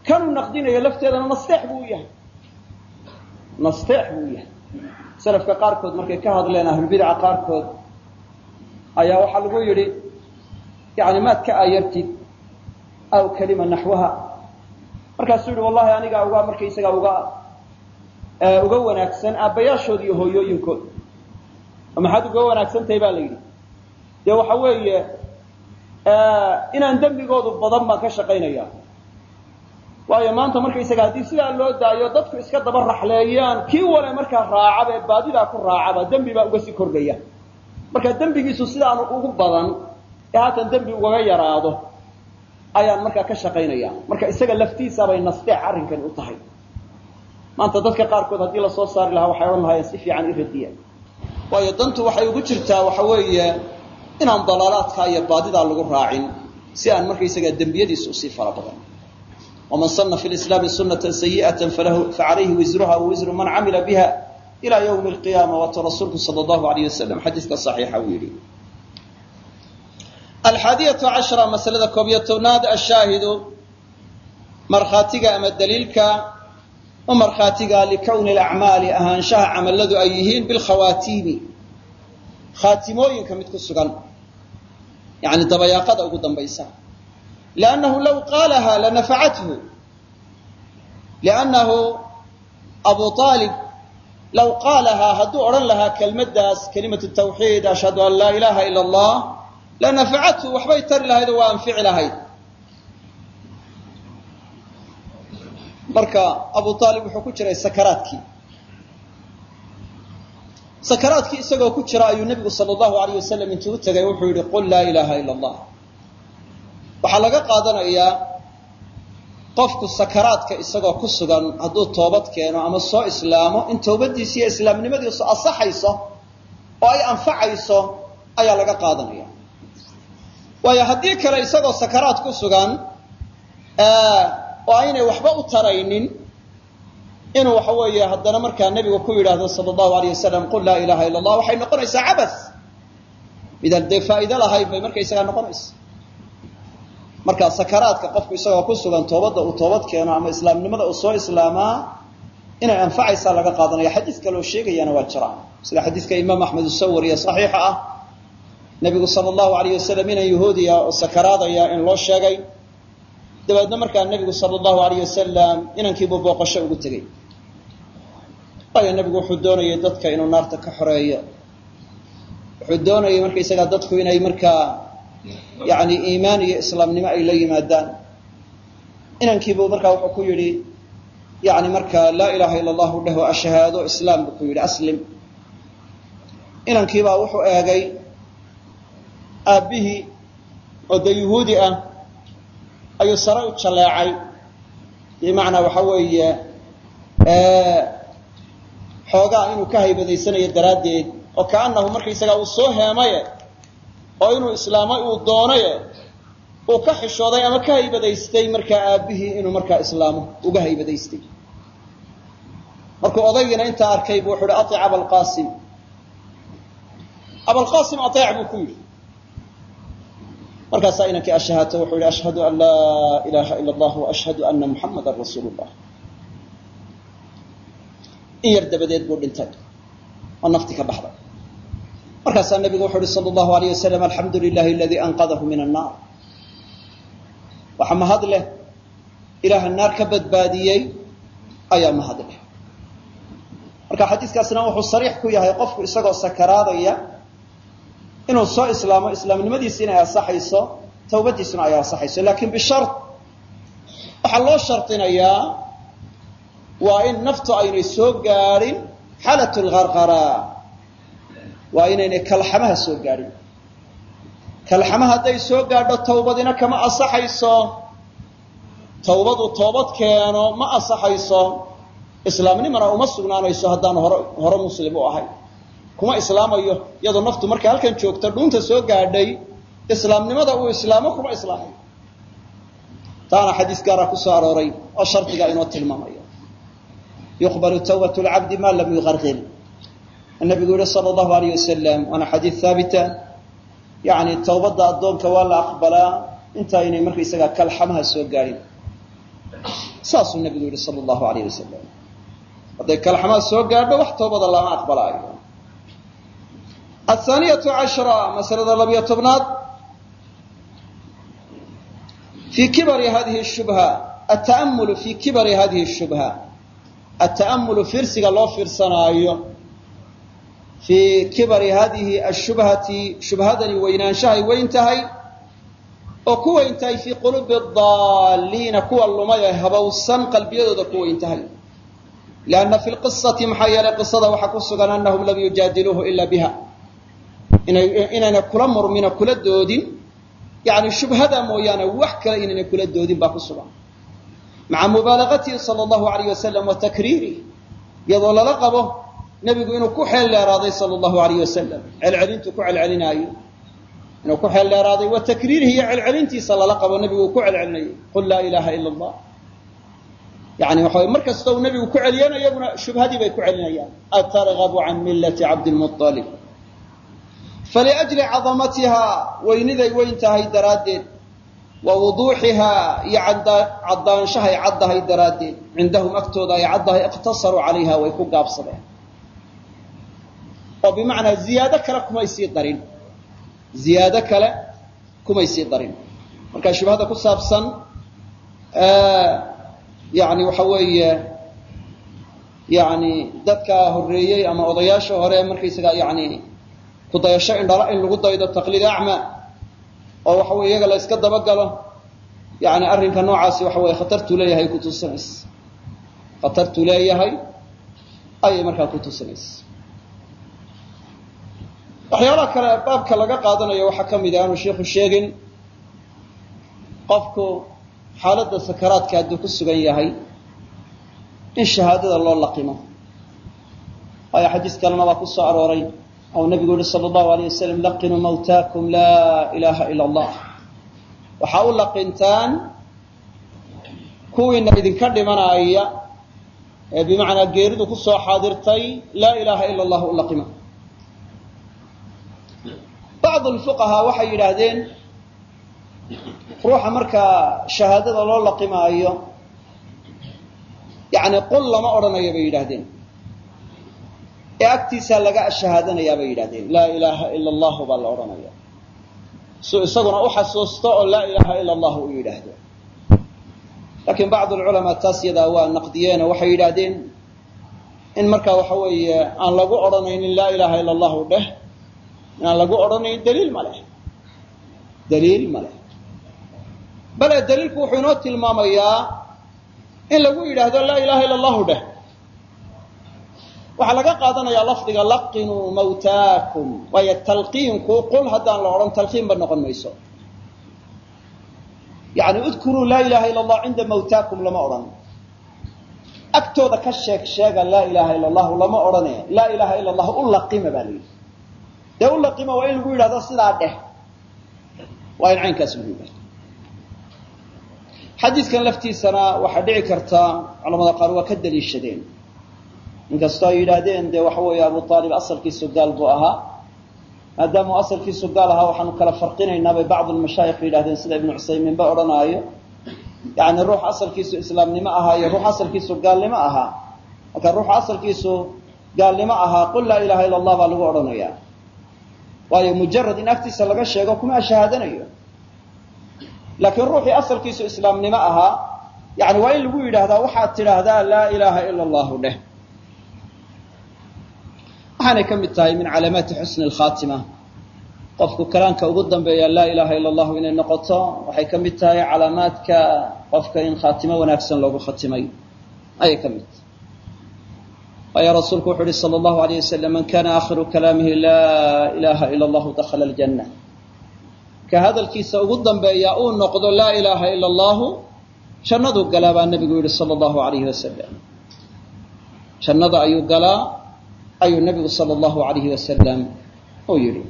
kanuu naqdinayo lafteedana nasteex buu u yahay. Nasteex buu u yahay. Salafka qaarkood markay ka hadleen ahlulbidaca qaarkood ayaa waxaa lagu yidhi yani maad ka aayartid aw kalima naxwaha. Markaasuu yihi wallahi anigaa uga markaysaga uga uga wanaagsan aabbayaashood iyo hooyooyinkood. Oo maxaad uga wanaagsantahay baa la yidhi. Dee waxa weeye inaan dembigoodu badan baan ka shaqaynaya waayo maanta markaysaga haddii sidaa loo daayo dadku iska daba raxleeyaan kii wale markaa raacaba ee baadidaa ku raacaba dembi baa uga sii kordhaya. Marka dembigiisu sidaanu ugu badan ee haatan dembi ugaga yaraado ayaan markaa ka shaqaynaya marka isaga laftiisabay nasteex arrinkani u tahay. Maanta dadka qaarkood haddii la soo saari lahaa waxay odhan lahaayeen si fiican i radiya. Waayo dantu waxay ugu jirtaa waxa weeye inaan dalaalaadka iyo baadidaa lagu raacin si aan markaysaga dembiyadiisa u sii fara badan. Waman sana fi lislaami sunata sayi'ata facalayhi wisruha wa wisru man camila biha ila ywmi alqiyaama waata rasuulku sala allahu alayh wasalam xadiiska saxiixa uu yidhi. Alxaadiyatu cashra masalada koob iyo tobnaad ashaahidu markhaatiga ama daliilka u markhaatiga likowni alacmaali ahaanshaha camalladu ay yihiin bilkhawaatiimi khaatimooyinka mid ku sugan yani dabayaaqada ugu dambaysa. Liannahu law qaalaha lanafacathu. Liannahu abu aalib law qaalahaa hadduu odhan lahaa kelmaddaas kelimatu tawxiid ashhadu an laa ilaaha ila allah lanafacathu waxbay tari lahayd oo waa anfici lahayd. Marka abu aalib wuxuu ku jiray sakaraadkii sakaraadkii isagoo ku jira ayuu nebigu sala allahu alayh wasalam intuu u tegay wuxuu yihi qul laa ilaaha ila allah waxaa laga qaadanayaa qofku sakaraadka isagoo ku sugan hadduu toobad keeno ama soo islaamo in toobadiisi iyo islaamnimadiisu asaxayso oo ay anfacayso ayaa laga qaadanaya waayo haddii kale isagoo sakaraad ku sugan oo aynay waxba u taraynin inuu waxa weeye haddana markaa nebigu ku yidhaahdo sala allahu alayh wasalam qul laa ilaha illa allah waxay noqonaysaa cabas. Midaan dee faa'ido lahayn bay markaysagaa noqonaysa. Marka sakaraadka qofku isagoo ku sugan toobadda uu toobad keeno ama islaamnimada uu soo islaamaa inay anfacaysaa laga qaadanaya. Xadiis kaloo sheegayana waa jira sida xadiiska imaam axmed u soo wariye saxiixa ah nebigu sala allahu alayh wasalam inan yahuudiya oo sakaraadaya in loo sheegay. Dabeedna markaa nebigu sala allahu alayh wasalam inankiibuu booqasho ugu tegey waayo nebigu wuxuu doonayay dadka inuu naarta ka xoreeyo. Wuxuu doonayay markaysagaa dadku inay markaa yani iimaan iyo islaamnimo ay la yimaadaan. Inankiibuu markaa wuxuu ku yidhi yani markaa laa ilaha ila allahu dheh oo ashahaado islaam buu ku yidhi aslim. Inankiibaa wuxuu eegay aabbihii oo dee yuhuudi ah ayuu sare u jalleecay bimacnaa waxa weeye xoogaa inuu ka haybadaysanayo daraaddeed oo kaanahu markaysagaa uu soo heemaye oo inuu islaamay uu doonaye uu ka xishooday ama ka haybadaystay markaa aabbihii inuu markaa islaamo uga haybadaystay. Markuu odaygiina intaa arkay bu wuxu uhi aic abalqasim abalqasim aeec buu ku yidhi. Markaasaa inankii ashahaato wuxuu yihi ashhadu an laa ilaha ila allah wa ashhadu ana muxamadan in yar dabadeed buu dhintay oo nafti ka baxday. Markaasaa nabigu wuxu uhi sal allahu alayh wasalam alxamdu lilahi aladii anqadahu min annaar waxa mahad leh. Ilaaha naar ka badbaadiyey ayaa mahad leh. Marka xadiiskaasna wuxuu sariix ku yahay qofku isagoo sakaraadaya inuu soo islaamo islaamnimadiisi inay asaxayso tawbadiisuna ay asaxayso laakiin bishar waxaa loo shardinayaa waa in naftu aynay soo gaadhin xaalat lgarqara waa inaynay kalxamaha soo gaadhin kalxama hadday soo gaadho tawbadina kama asaxayso tawbadu toobad keeno ma asaxayso islaamnimana uma sugnaanayso haddaan hore hore muslim u ahay. Kuma islaamayo iyadoo naftu markay halkan joogta dhuunta soo gaadhay islaamnimada uu islaamo kuma islaamayo taana xadiis gaara ku soo arooray oo shardiga inoo tilmaamaya yuqbalu tawbat lcabdi ma lam yuqarqir nabigu yihi sala allahu alayh wasalam waana xadiis haabita yani tawbadda addoonka waa la aqbalaa intaynay markaysagaa kalxamaha soo gaadhin saasuu nabigu yihi sala allahu alayh wasalam hadday kalxamaha soo gaadho wax toobada lama aqbalaayo athaaniyatu cashra masalada labiyo tobnaad fii kibari hadihi shubha ata'amulu fii kibari hadihi shubha ata'amulu fiirsiga loo fiirsanaayo fii kibari hadihi ashubhati shubhadani weynaanshahay weyn tahay oo ku weyn tahay fii qulubi daaliina kuwa lumay ee habowsan qalbiyadooda ku weyn tahay lianna fi lqisati maxaa yeelay qisada waxaa ku sugan anahum lam yujaadiluuhu ila biha inayna kula murmino kula doodin yani shubhada mooyaane wax kale inayna kula doodin baa ku sugan maca mubaalagatihi sala allahu alayh wasalam wa iyadoo lala qabo nebigu inuu ku xeel dheeraaday sala allahu alayh wasalam celcelintuu ku celcelinaayo. Inuu ku xeel dheeraaday wa iyo celcelintiisa lala qabo nebigu ku celcelinayay. Qul laa ilaha ila allah yani waxa mar kasta uu nebigu ku celiyana iyaguna shubhadii bay ku celinayaan. Atargabu can millati cabdilmualib faliajli cadamatihaa weyniday weyn tahay daraaddeed wa wuduuxihaa iyo caddaanshahay caddahay daraaddeed. Cindahum agtooda ay caddahay iqtasaruu calayha way ku gaabsadeen. Oo bimacnaa ziyaado kale kumay sii darin. Ziyaado kale kumay sii darin. Marka shubhada ku saabsan yani waxa weeye yani dadka horreeyey ama odayaasha hore markaysaga yani kudayasho indhala in lagu daydo taqliid acma oo waxa weye iyaga la yska dabagalo yani arrinka noocaasi waxa weye khatartuu leeyahay kutusinaysa khatartuu leeyahay ayay markaa kutusinaysa waxyaalaha kale baabka laga qaadanayo waxaa ka mid ah aanu sheikhu sheegin qofku xaaladda sakaraadka hadduu ku sugan yahay in shahaadada loo laqimo. Waayo xadiis kalena waa ku soo arooray ou nabigu yihi sala allahu alayh wasalam laqinuu mawtaakum laa ilaaha ila allah waxaa u laqintaan kuwiina idinka dhimanaya ee bimacnaa geeridu ku soo xaadirtay laa ilaaha ila allah u laqima. Bacdu lfuqahaa waxay yidhaahdeen ruuxa markaa shahaadada loo laqimaayo yani qul lama odhanayo bay yidhaahdeen ee agtiisaa laga shahaadanayaa bay yidhahdeen. Laa ilaaha ila allahu baa la odhanaya. Suu isaguna u xasuusto oo laa ilaaha ila allahu u yidhaahdo. Laakiin bacdu lculamaa taas yadaa waa naqdiyeenoo waxay yidhaahdeen in markaa waxa weeye aan lagu odhanaynin laa ilaaha ila allahu dheh inaan lagu odhanayn daliil ma leh. Daliil ma leh. Bale daliilku wuxuu inoo tilmaamayaa in lagu yidhaahdo laa ilaha ila allahu dheh waxaa laga qaadanayaa lafdiga laqinuu mawtaakum. Waayo talqiinku qul haddaan la odhan talqiinba noqon mayso. Yani udkuruu laa ilaha ila allah cinda mawtaakum lama odhan. Agtooda ka sheeg sheega laa ilaha ila allahu lama odhane. Laa ilaha ila allahu u laqima baa la yidhi. Dee u laqima waa in lagu yidhahdo sidaa dheh. Waa in caynkaas lagu yidhahdo. Xadiidkan laftiisana waxaa dhici karta culamada qaar waa ka daliishadeen inkastoo ay yidhaahdeen dee waxa weeye abu aalib asalkiisu gaal buu ahaa. Maadaamuu asalkiisu gaal ahaa waxaanu kala farqinaynaa bay bacd lmashaayikh yidhahdeen sida ibnu cusaymiin ba odhanaayo. Yani ruux asalkiisu islaamnimo ahaa iyo ruux asalkiisu gaalnimo ahaa. Marka ruuxu asalkiisu gaalnimo ahaa qul laa ilaha illa allah baa lagu odhanaya waayo mujarad in agtiisa laga sheego kuma shahaadanayo laakiin ruuxii asalkiisu islaamnimo ahaa yani waa in lagu yidhaahdaa waxaad tidhaahdaa laa ilaaha ila allahu dheh waxaanay ka mid tahay min calaamaati xusni alkhaatima. Qofku kalaanka ugu dambeeya laa ilaha ila allahu inay noqoto waxay ka mid tahay calaamaadka qofka in khaatimo wanaagsan loogu khatimay. Ayay ka mid tahay. Waayo rasuulku wuxu uhi sala allahu alayh wasalam man kana aakhiru kalaamihi laa ilaha ila allahu dakhala aljanna. Ka hadalkiisa ugu dambeeya uu noqdo laa ilaaha ila allahu jannaduu galaa baa nebigu yihi sala allahu alayhi wasalam jannada ayuu galaa ayuu nebigu sala allahu alayhi wasalam uu yidhi.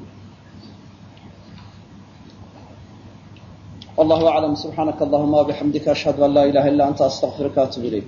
Wallahu aclam subxaanaka allahuma wabixamdika ashhadu an laa ilaha illa anta astaqfiruka atub ilayk